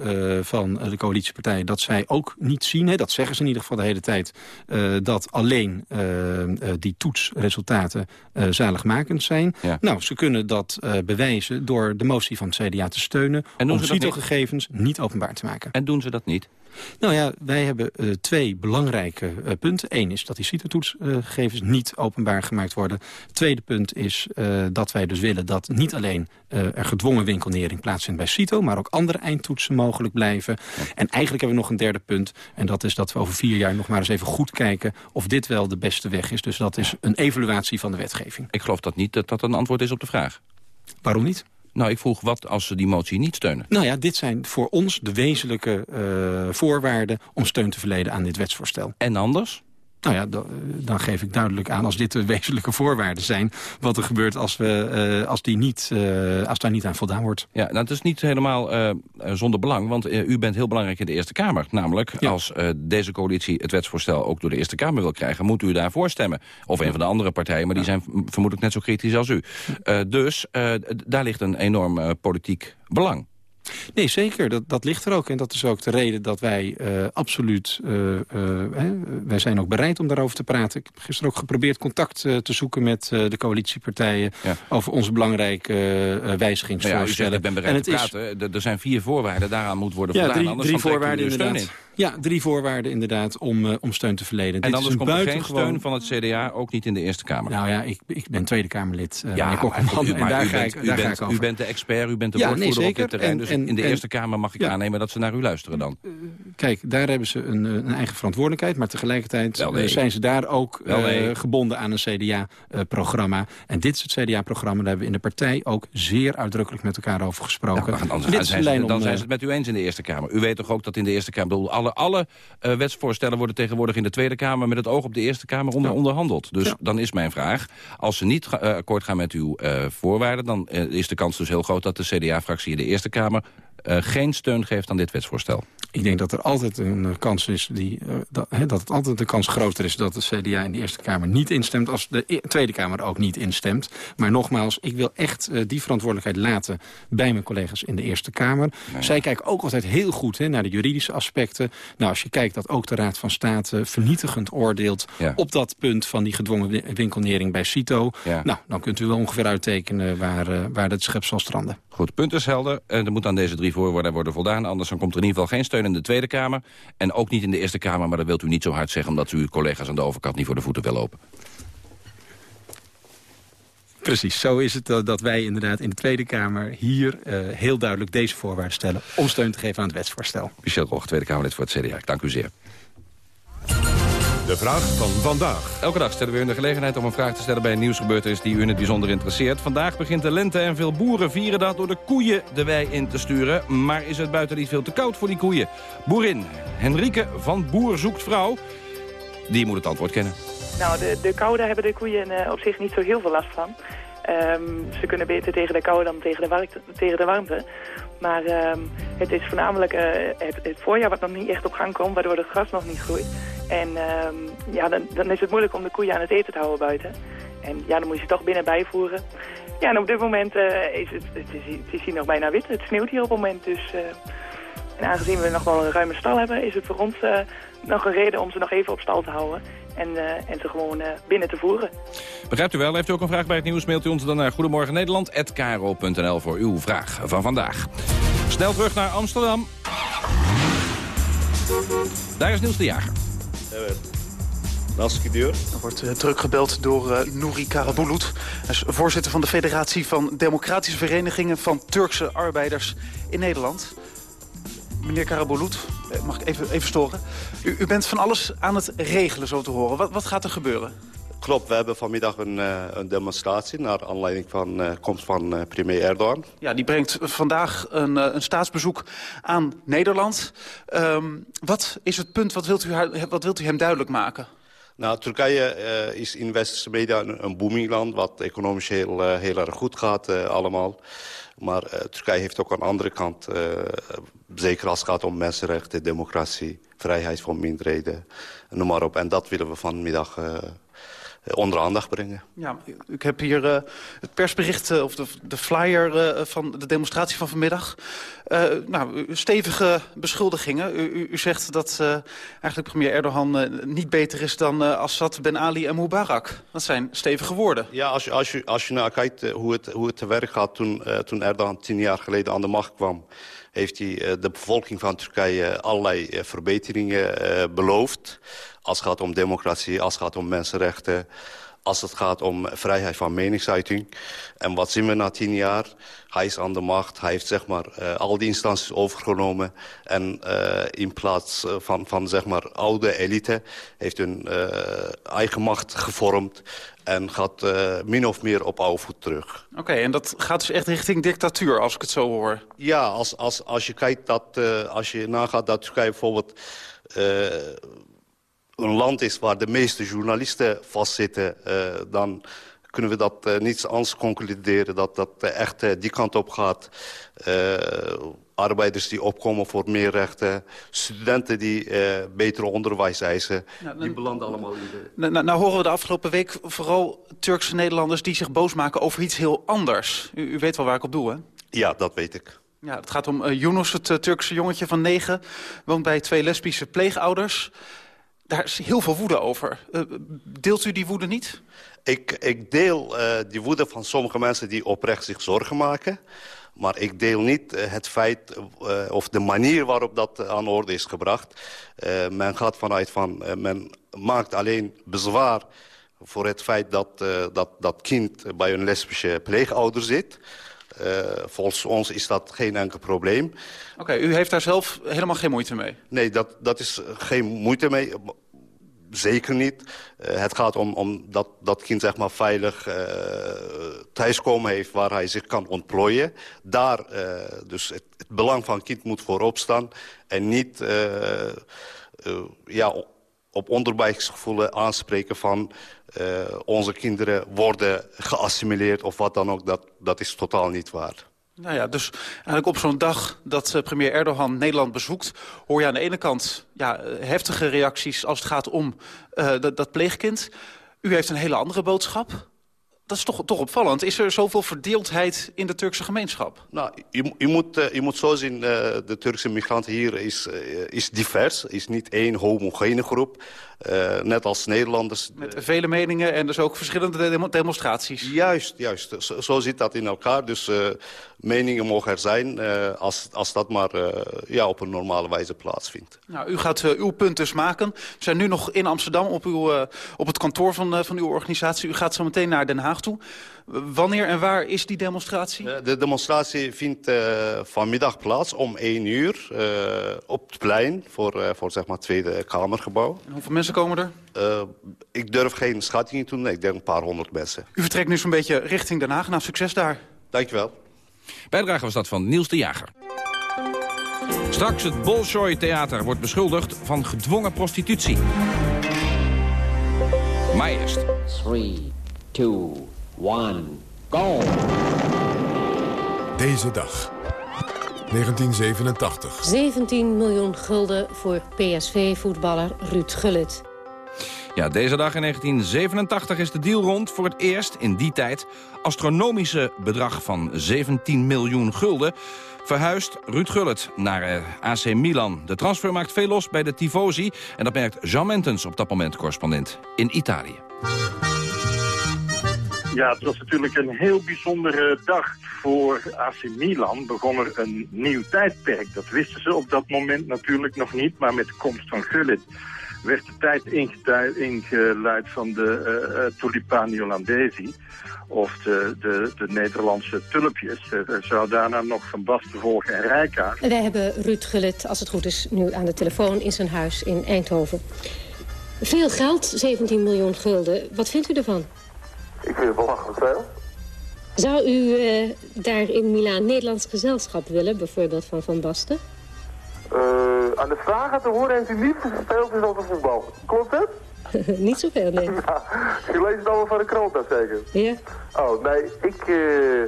van de coalitiepartijen... dat zij ook niet zien, hè, dat zeggen ze in ieder geval de hele tijd... dat alleen die toetsresultaten zaligmakend zijn. Ja. Nou, ze kunnen dat bewijzen door de motie van het CDA te steunen... om CITO-gegevens niet? niet openbaar te maken. En doen ze dat niet? Nou ja, wij hebben uh, twee belangrijke uh, punten. Eén is dat die CITO-toetsgegevens uh, niet openbaar gemaakt worden. Het tweede punt is dat wij dus willen dat niet alleen er gedwongen winkelnering plaatsvindt bij CITO... maar ook andere eindtoetsen mogelijk blijven. Ja. En eigenlijk hebben we nog een derde punt. En dat is dat we over vier jaar nog maar eens even goed kijken... of dit wel de beste weg is. Dus dat is een evaluatie van de wetgeving. Ik geloof dat niet dat dat een antwoord is op de vraag. Waarom niet? Nou, ik vroeg wat als ze die motie niet steunen? Nou ja, dit zijn voor ons de wezenlijke uh, voorwaarden om steun te verleden aan dit wetsvoorstel. En anders? Nou ja, dan geef ik duidelijk aan als dit de wezenlijke voorwaarden zijn... wat er gebeurt als, we, uh, als, die niet, uh, als daar niet aan voldaan wordt. Ja, nou, het is niet helemaal uh, zonder belang, want u bent heel belangrijk in de Eerste Kamer. Namelijk, ja. als deze coalitie het wetsvoorstel ook door de Eerste Kamer wil krijgen... moet u daarvoor stemmen. Of een van de andere partijen, maar die zijn vermoedelijk net zo kritisch als u. dus daar ligt een enorm politiek belang. Nee, zeker. Dat, dat ligt er ook. En dat is ook de reden dat wij uh, absoluut... Uh, uh, wij zijn ook bereid om daarover te praten. Ik heb gisteren ook geprobeerd contact te zoeken met de coalitiepartijen... Ja. over onze belangrijke wijzigingsvoorstellen. Ja, ik ben bereid en te praten. Is... Er zijn vier voorwaarden. Daaraan moet worden ja, voldaan. Drie, Anders drie voorwaarden inderdaad. In. Ja, drie voorwaarden inderdaad om, uh, om steun te verleden. En Dit anders is komt er geen buitengewoon... steun van het CDA, ook niet in de Eerste Kamer. Nou ja, ik, ik ben Tweede Kamerlid, uh, ja, u, en daar, u ga, bent, ik, daar u ga bent, ik over. U bent de expert, u bent de ja, woordvoerder nee, op dit terrein. En, dus en, in de en, Eerste Kamer mag ik ja. aannemen dat ze naar u luisteren dan. Uh, kijk, daar hebben ze een, een eigen verantwoordelijkheid. Maar tegelijkertijd Wel, nee. zijn ze daar ook nee. gebonden aan een CDA-programma. en dit is het CDA-programma. Daar hebben we in de partij ook zeer uitdrukkelijk met elkaar over gesproken. Ja, dan, zijn, ze, dan zijn ze het met u eens in de Eerste Kamer. U weet toch ook dat in de Eerste Kamer... Bedoel, alle, alle uh, wetsvoorstellen worden tegenwoordig in de Tweede Kamer... met het oog op de Eerste Kamer onder, Ja. onderhandeld. Dus Ja. dan is mijn vraag... als ze niet uh, akkoord gaan met uw uh, voorwaarden... dan is de kans dus heel groot dat de CDA-fractie in de Eerste Kamer... geen steun geeft aan dit wetsvoorstel. Ik denk dat er altijd een kans is die, dat, dat het altijd de kans groter is dat de CDA in de Eerste Kamer niet instemt als de e Tweede Kamer ook niet instemt. Maar nogmaals, ik wil echt uh, die verantwoordelijkheid laten bij mijn collega's in de Eerste Kamer. Nee. Zij kijken ook altijd heel goed naar de juridische aspecten. Nou, als je kijkt dat ook de Raad van State vernietigend oordeelt ja. op dat punt van die gedwongen winkelnering bij CITO. Ja. Nou, dan kunt u wel ongeveer uittekenen waar, waar het schep zal stranden. Goed, punt is helder. Er moet aan deze drie voorwaarden worden voldaan. Anders dan komt er in ieder geval geen steun in de Tweede Kamer. En ook niet in de Eerste Kamer, maar dat wilt u niet zo hard zeggen... omdat u uw collega's aan de overkant niet voor de voeten wil lopen. Precies, zo is het uh, dat wij inderdaad in de Tweede Kamer... hier uh, heel duidelijk deze voorwaarden stellen... om steun te geven aan het wetsvoorstel. Michel Koch, Tweede Kamerlid voor het CDA. Ik dank u zeer. De vraag van vandaag. Elke dag stellen we u de gelegenheid om een vraag te stellen bij een nieuwsgebeurtenis die u in het bijzonder interesseert. Vandaag begint de lente en veel boeren vieren dat door de koeien de wei in te sturen. Maar is het buiten niet veel te koud voor die koeien? Boerin Henrike van Boer zoekt vrouw. Die moet het antwoord kennen. Nou, de, de hebben de koeien uh, op zich niet zo heel veel last van. Um, ze kunnen beter tegen de kou dan tegen de, warmte, tegen de warmte. Maar um, het is voornamelijk uh, het, voorjaar wat nog niet echt op gang komt, waardoor het gras nog niet groeit. En um, ja, dan, dan, is het moeilijk om de koeien aan het eten te houden buiten. En ja, dan moet je ze toch binnen bijvoeren. Ja, en op dit moment uh, is het, het, is, het is hier nog bijna wit. Het sneeuwt hier op het moment, dus... en aangezien we nog wel een ruime stal hebben, is het voor ons uh, nog een reden om ze nog even op stal te houden. En, uh, en ze gewoon uh, binnen te voeren. Begrijpt u wel? Heeft u ook een vraag bij het nieuws? Mailt u ons dan naar Goedemorgen Nederland@kro.nl voor uw vraag van vandaag. Snel terug naar Amsterdam. Daar is Niels de Jager. Er wordt uh, druk gebeld door uh, Nouri Karabulut. Hij is voorzitter van de Federatie van Democratische Verenigingen van Turkse Arbeiders in Nederland. Meneer Karabulut, mag ik even, even storen? U, u, bent van alles aan het regelen, zo te horen. Wat, wat gaat er gebeuren? Klopt, we hebben vanmiddag een, uh, een demonstratie... naar aanleiding van uh, komst van premier Erdogan. Ja, die brengt vandaag een, een staatsbezoek aan Nederland. Um, wat is het punt, wat wilt, u, wat wilt u hem duidelijk maken? Nou, Turkije eh, is in westerse media een, een boomingland... wat economisch heel, eh, heel erg goed gaat eh, allemaal. Maar eh, Turkije heeft ook een andere kant. eh, zeker als het gaat om mensenrechten, democratie... vrijheid van minderheden, noem maar op. En dat willen we vanmiddag eh, onder aandacht brengen. Ja, ik heb hier eh, het persbericht, eh, of de, de flyer eh, van de demonstratie van vanmiddag. Eh, nou, stevige beschuldigingen. U, u, zegt dat eh, eigenlijk premier Erdogan eh, niet beter is dan eh, Assad, Ben Ali en Mubarak. Dat zijn stevige woorden. Ja, als je, als je, als je nou kijkt eh, hoe, het, hoe het te werk gaat toen, eh, toen Erdogan tien jaar geleden aan de macht kwam... heeft hij eh, de bevolking van Turkije allerlei eh, verbeteringen eh, beloofd. Als het gaat om democratie, als het gaat om mensenrechten... als het gaat om vrijheid van meningsuiting. En wat zien we na tien jaar? Hij is aan de macht, hij heeft zeg maar, eh, al die instanties overgenomen... en eh, in plaats eh, van, van zeg maar, oude elite heeft een eh, eigen macht gevormd... en gaat min of meer op oude voet terug. Oké, en dat gaat dus echt richting dictatuur, als ik het zo hoor. Ja, als, als, als je kijkt dat, als je nagaat dat Turkije bijvoorbeeld een land is waar de meeste journalisten vastzitten, eh, dan kunnen we dat eh, niets anders concluderen dat dat eh, echt die kant op gaat. Arbeiders die opkomen voor meer rechten, studenten die betere onderwijs eisen, Nou, die belanden allemaal in de... Nou, nou, nou horen we de afgelopen week vooral Turkse Nederlanders... die zich boos maken over iets heel anders. U, u weet wel waar ik op doe, hè? Ja, dat weet ik. Ja, het gaat om uh, Yunus, het uh, Turkse jongetje van negen. Woont bij twee lesbische pleegouders. Daar is heel veel woede over. Uh, deelt u die woede niet? Ik, ik deel uh, die woede van sommige mensen die oprecht zich zorgen maken. Maar ik deel niet uh, het feit uh, of de manier waarop dat aan orde is gebracht. Uh, men gaat vanuit van, men maakt alleen bezwaar voor het feit dat dat, dat kind bij een lesbische pleegouder zit. Uh, volgens ons is dat geen enkel probleem. Oké, okay, u heeft daar zelf helemaal geen moeite mee? Nee, dat, dat is geen moeite mee. Zeker niet. Uh, het gaat om, om dat dat kind zeg maar, veilig uh, thuiskomen heeft waar hij zich kan ontplooien. Daar, uh, dus het, belang van kind moet voorop staan. En niet ja, op onderbuiksgevoelen aanspreken van... onze kinderen worden geassimileerd of wat dan ook. Dat, dat is totaal niet waar. Nou ja, dus eigenlijk op zo'n dag dat uh, premier Erdogan Nederland bezoekt... hoor je aan de ene kant ja, heftige reacties als het gaat om uh, dat, dat pleegkind. U heeft een hele andere boodschap. Dat is toch, toch opvallend. Is er zoveel verdeeldheid in de Turkse gemeenschap? Nou, je, je, moet, uh, je moet zo zien, de Turkse migranten hier is, is divers. is niet één homogene groep. Net als Nederlanders. Met vele meningen en dus ook verschillende demonstraties. Juist, juist. Zo, zo zit dat in elkaar. Dus meningen mogen er zijn uh, als, als dat maar ja, op een normale wijze plaatsvindt. Nou, u gaat uw punt dus maken. We zijn nu nog in Amsterdam op, uw, op het kantoor van, van uw organisatie. U gaat zo meteen naar Den Haag toe. Wanneer en waar is die demonstratie? De demonstratie vindt vanmiddag plaats om 1 uur op het plein voor, voor zeg maar het Tweede Kamergebouw. En hoeveel mensen komen er? ik durf geen schatting te doen, ik denk een paar honderd mensen. U vertrekt nu zo'n beetje richting Den Haag. Nou, succes daar. Dankjewel. Bijdrage was dat van Niels de Jager. Straks het Bolshoi Theater wordt beschuldigd van gedwongen prostitutie. Maar eerst. 3, 2, 1, go! Deze dag. 1987. 17 miljoen gulden voor PSV-voetballer Ruud Gullit. Ja, deze dag in 1987 is de deal rond voor het eerst in die tijd... astronomische bedrag van 17 miljoen gulden... verhuist Ruud Gullit naar eh, AC Milan. De transfer maakt veel los bij de Tifosi... en dat merkt Jean Mentens op dat moment correspondent in Italië. Ja, het was natuurlijk een heel bijzondere dag voor AC Milan. Begon er een nieuw tijdperk. Dat wisten ze op dat moment natuurlijk nog niet. Maar met de komst van Gullit werd de tijd ingeluid van de uh, Tulipani Olandesi. Of de, de, de Nederlandse tulpjes. Er zou daarna nog Van Basten volgen en Rijkaard. Wij hebben Ruud Gullit, als het goed is, nu aan de telefoon in zijn huis in Eindhoven. Veel geld, 17 miljoen gulden. Wat vindt u ervan? Ik vind het belachelijk veel. Zou u uh, daar in Milaan Nederlands gezelschap willen, bijvoorbeeld van Van Basten? Uh, aan de vragen te horen heeft u niet gespeeld in over voetbal. Klopt het? Niet zoveel, nee. Je leest het allemaal van de krant dan zeker? Ja. Oh, nee, ik, eh,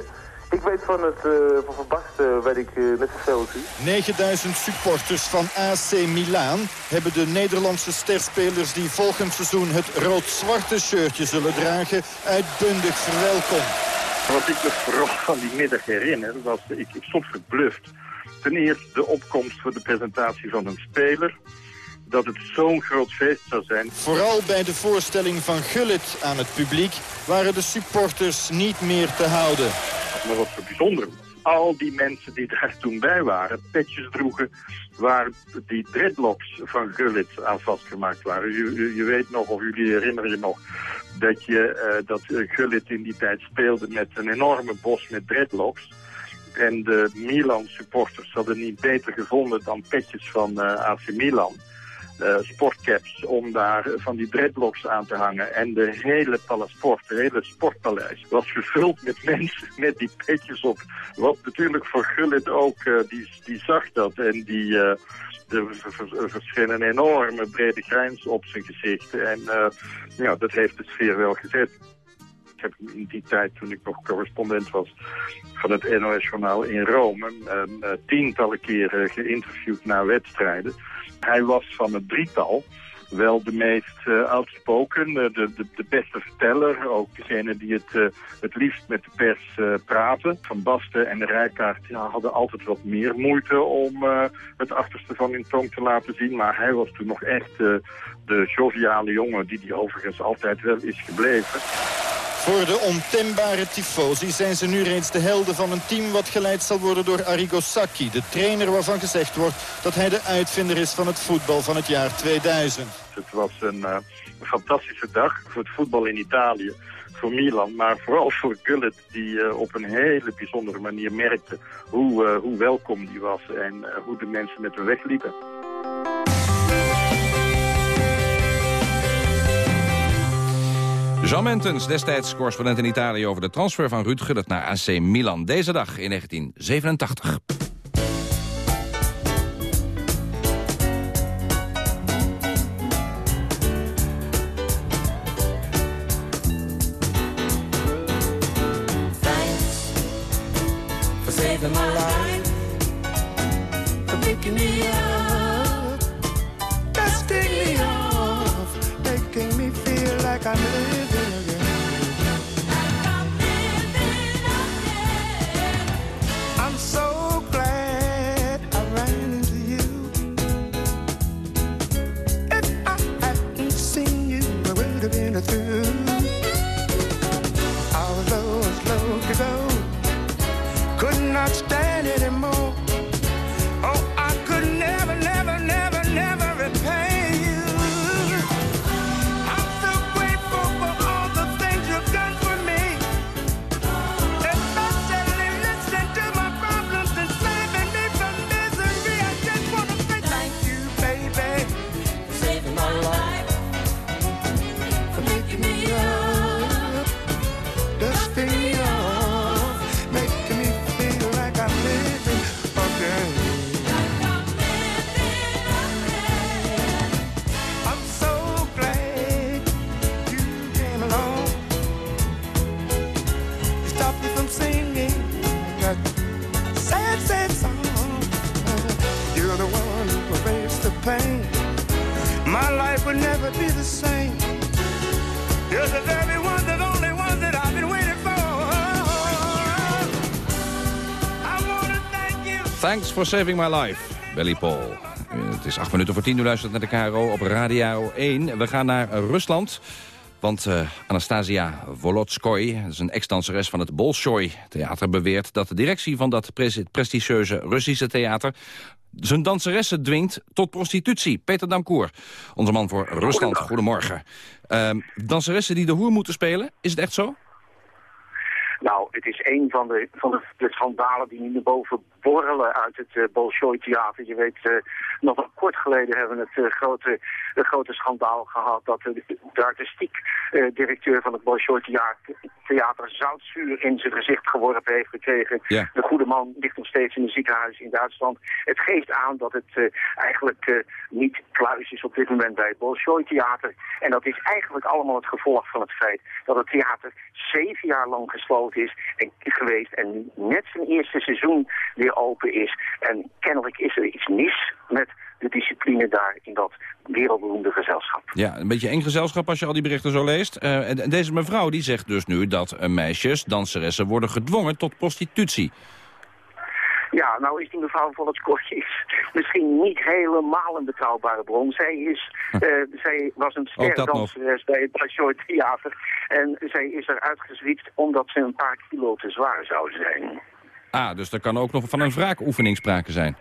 ik weet van het, eh, van weet ik eh, net zoveel als u. 9000 supporters van AC Milaan hebben de Nederlandse sterspelers die volgend seizoen het rood-zwarte shirtje zullen dragen uitbundig verwelkomd. Wat ik me vooral van die middag herinner, was ik, ik stond verbluft. Ten eerste de opkomst voor de presentatie van een speler. Dat het zo'n groot feest zou zijn. Vooral bij de voorstelling van Gullit aan het publiek waren de supporters niet meer te houden. Maar wat zo bijzonder was, al die mensen die daar toen bij waren, petjes droegen waar die dreadlocks van Gullit aan vastgemaakt waren. Je, je, weet nog, of jullie herinneren je nog, dat, je, eh, dat eh, Gullit in die tijd speelde met een enorme bos met dreadlocks. En de Milan supporters hadden niet beter gevonden dan petjes van eh, AC Milan. eh, sportcaps om daar van die dreadlocks aan te hangen. En de hele Palasport, de hele sportpaleis, was gevuld met mensen met die petjes op. Wat natuurlijk voor Gullit ook, eh, die, die zag dat en die... verscheen een enorme brede grijns op zijn gezicht. En ja, dat heeft de sfeer wel gezet. Heb in die tijd, toen ik nog correspondent was van het NOS-journaal in Rome, een eh, tientallen keren geïnterviewd na wedstrijden. Hij was van het drietal wel de meest eh, de, de, de beste verteller. Ook degene die het, het liefst met de pers praten. Van Basten en de Rijkaard ja, hadden altijd wat meer moeite om het achterste van hun tong te laten zien. Maar hij was toen nog echt de joviale jongen die die overigens altijd wel is gebleven. Voor de ontembare tifosi zijn ze nu reeds de helden van een team... wat geleid zal worden door Arrigo Sacchi, de trainer waarvan gezegd wordt... dat hij de uitvinder is van het voetbal van het jaar 2000. Het was een, eh, een fantastische dag voor het voetbal in Italië, voor Milan. Maar vooral voor Gullit, die eh, op een hele bijzondere manier merkte hoe, eh, hoe welkom die was en hoe de mensen met hem wegliepen. Jean Mentens, destijds correspondent in Italië... over de transfer van Ruud Gullit naar AC Milan. Deze dag in 1987. Never be the same. You're the very one, the only one that I've been waiting for. I wanna thank you. Thanks for saving my life, Belly Paul. Eh, Het is acht minuten voor tien, u luistert naar de KRO op Radio 1. We gaan naar Rusland. Want eh, Anastasia Volodskoy, dat is een ex-danseres van het Bolshoi-theater... beweert dat de directie van dat pres- prestigieuze Russische theater... zijn danseressen dwingt tot prostitutie. Peter Damkoer, onze man voor Rusland. Goedemorgen. Ehm, danseressen die de hoer moeten spelen, is het echt zo? Nou, het is een van de, van de, de schandalen die nu naar boven borrelen uit het uh, Bolshoi-theater. Je weet, eh, nog kort geleden hebben we het eh, grote, het grote schandaal gehad... dat de, de artistiek eh, directeur van het Bolshoi-theater theater zoutzuur in zijn gezicht geworpen heeft gekregen. Ja. De goede man ligt nog steeds in een ziekenhuis in Duitsland. Het geeft aan dat het eh, eigenlijk eh, niet pluis is op dit moment bij het Bolshoi Theater. En dat is eigenlijk allemaal het gevolg van het feit dat het theater zeven jaar lang gesloten is en, geweest en nu net zijn eerste seizoen weer open is. En kennelijk is er iets mis met de discipline daar in dat wereldberoemde gezelschap. Ja, een beetje eng gezelschap als je al die berichten zo leest. Eh, en deze mevrouw die zegt dus nu dat eh, meisjes, danseressen, worden gedwongen tot prostitutie. Ja, nou is die mevrouw van het Kortjes misschien niet helemaal een betrouwbare bron. Zij, is, eh, zij was een sterdanseres bij het Bolshoi Theater. En zij is eruit gezwiept omdat ze een paar kilo te zwaar zou zijn. Ah, dus er kan ook nog van een wraakoefening sprake zijn.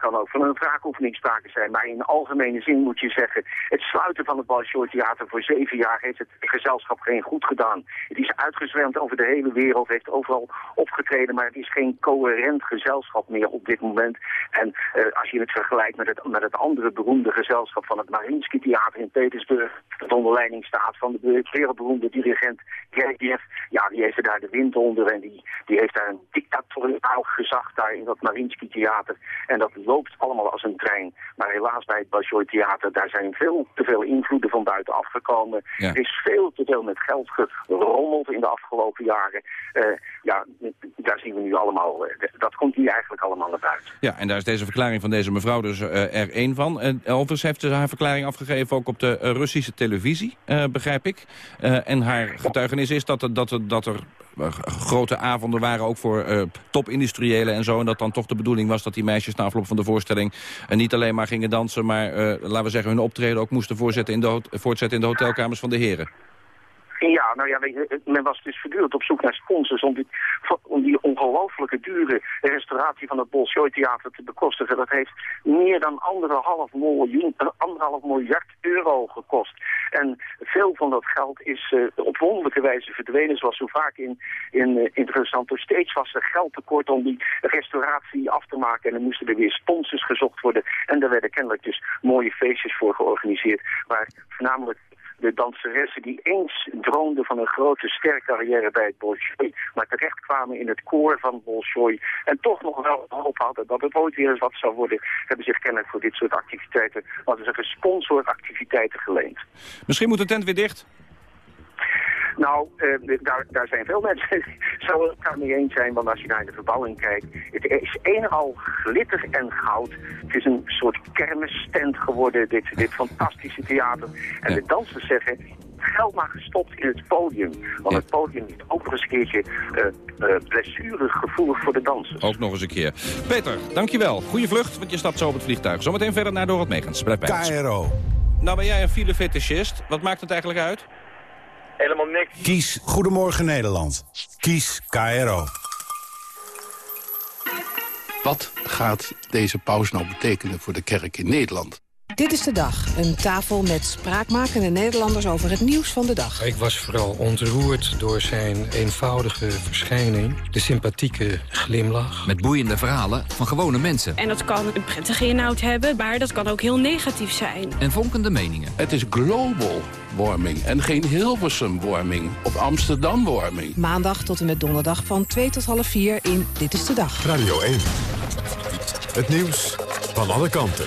Kan ook van een wraakoefening sprake zijn, maar in algemene zin moet je zeggen... het sluiten van het Bolshoi Theater voor zeven jaar heeft het gezelschap geen goed gedaan. Het is uitgezwemd over de hele wereld, heeft overal opgetreden... maar het is geen coherent gezelschap meer op dit moment. En eh, als je het vergelijkt met het, met het andere beroemde gezelschap van het Mariinsky Theater in Petersburg... dat onder leiding staat van de wereldberoemde dirigent Gergiev... ja, die heeft er daar de wind onder en die, die heeft daar een dictatoriaal gezag daar in dat Mariinsky Theater... En dat loopt allemaal als een trein. Maar helaas bij het Bolshoi Theater, daar zijn veel te veel invloeden van buitenaf gekomen. Ja. Er is veel te veel met geld gerommeld in de afgelopen jaren. Eh, ja, daar zien we nu allemaal, eh, dat komt hier eigenlijk allemaal naar buiten. Ja, en daar is deze verklaring van deze mevrouw dus eh, er één van. En overigens heeft ze haar verklaring afgegeven ook op de Russische televisie, begrijp ik. En haar getuigenis is dat er, dat er, dat er grote avonden waren ook voor eh, topindustriëlen en zo. En dat dan toch de bedoeling was dat die meisjes na afloop van de voorstelling... eh, niet alleen maar gingen dansen, maar eh, laten we zeggen hun optreden ook moesten voorzetten in de, voortzetten in de hotelkamers van de heren. Ja, nou ja, men was dus voortdurend op zoek naar sponsors om die, om die ongelooflijke dure restauratie van het Bolshoi Theater te bekostigen. Dat heeft meer dan anderhalf miljoen, eh, anderhalf miljard euro gekost. En veel van dat geld is eh, op wonderlijke wijze verdwenen, zoals zo vaak in, in, Rusland. Dus steeds was er geld tekort om die restauratie af te maken en dan moesten er weer sponsors gezocht worden. En daar werden kennelijk dus mooie feestjes voor georganiseerd, waar voornamelijk de danseressen die eens droomden van een grote stercarrière bij het Bolshoi, maar terecht kwamen in het koor van Bolshoi en toch nog wel hoop hadden dat het ooit weer wat zou worden, hebben zich kennelijk voor dit soort activiteiten, wat is er gesponsord activiteiten geleend. Misschien moet de tent weer dicht. Nou, eh, daar, daar zijn veel mensen zou het elkaar mee eens zijn, want als je naar de verbouwing kijkt, het is een en al glitter en goud. Het is een soort kermisstand geworden, dit, dit fantastische theater. En de dansers zeggen, geld maar gestopt in het podium. Want het podium is ook nog eens een keertje uh, blessuregevoelig voor de dansers. Ook nog eens een keer. Peter, dankjewel. Goeie vlucht, want je stapt zo op het vliegtuig. Zometeen verder naar Dorot Megens. Blijf bij. KRO. Nou ben jij een filefetischist. Wat maakt het eigenlijk uit? Helemaal niks. Kies Goedemorgen Nederland. Kies KRO. Wat gaat deze paus nou betekenen voor de kerk in Nederland? Dit is de dag. Een tafel met spraakmakende Nederlanders over het nieuws van de dag. Ik was vooral ontroerd door zijn eenvoudige verschijning. De sympathieke glimlach. Met boeiende verhalen van gewone mensen. En dat kan een prettige inhoud hebben, maar dat kan ook heel negatief zijn. En vonkende meningen. Het is global warming en geen Hilversum warming of Amsterdam warming. Maandag tot en met donderdag van 2 tot half 4 in Dit is de Dag. Radio 1. Het nieuws van alle kanten.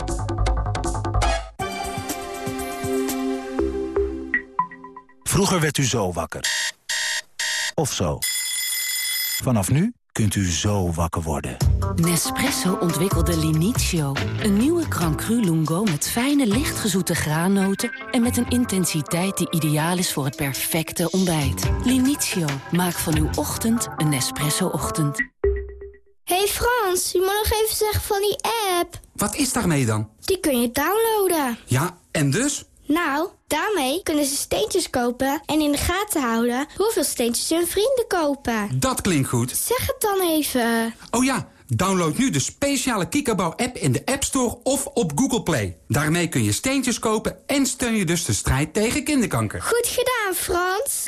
Vroeger werd u zo wakker. Of zo. Vanaf nu kunt u zo wakker worden. Nespresso ontwikkelde Linizio. Een nieuwe Crancru Lungo met fijne, lichtgezoete graannoten... en met een intensiteit die ideaal is voor het perfecte ontbijt. Linizio, maak van uw ochtend een Nespresso-ochtend. hey Frans, je moet nog even zeggen van die app. Wat is daarmee dan? Die kun je downloaden. Ja, en dus? Nou, daarmee kunnen ze steentjes kopen en in de gaten houden hoeveel steentjes hun vrienden kopen. Dat klinkt goed. Zeg het dan even. Oh ja, download nu de speciale Kikkerbouw-app in de App Store of op Google Play. Daarmee kun je steentjes kopen en steun je dus de strijd tegen kinderkanker. Goed gedaan, Frans.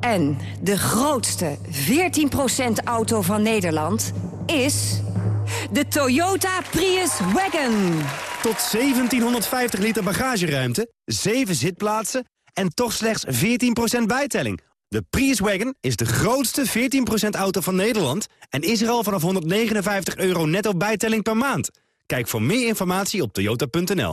En de grootste 14% auto van Nederland is de Toyota Prius Wagon. Tot 1750 liter bagageruimte, 7 zitplaatsen en toch slechts 14% bijtelling. De Prius Wagon is de grootste 14% auto van Nederland... en is er al vanaf 159 euro netto bijtelling per maand. Kijk voor meer informatie op toyota.nl.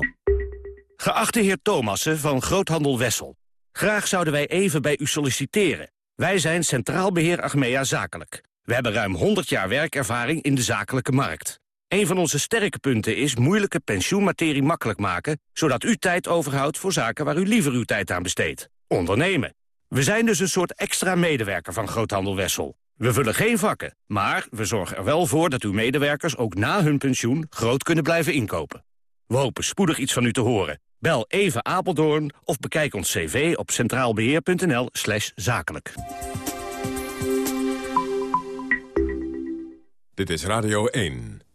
Geachte heer Thomassen van Groothandel Wessel. Graag zouden wij even bij u solliciteren. Wij zijn Centraal Beheer Achmea Zakelijk. We hebben ruim 100 jaar werkervaring in de zakelijke markt. Een van onze sterke punten is moeilijke pensioenmaterie makkelijk maken... zodat u tijd overhoudt voor zaken waar u liever uw tijd aan besteedt. Ondernemen. We zijn dus een soort extra medewerker van Groothandel Wessel. We vullen geen vakken, maar we zorgen er wel voor dat uw medewerkers... ook na hun pensioen groot kunnen blijven inkopen. We hopen spoedig iets van u te horen. Bel even Apeldoorn of bekijk ons cv op centraalbeheer.nl zakelijk. Dit is Radio 1.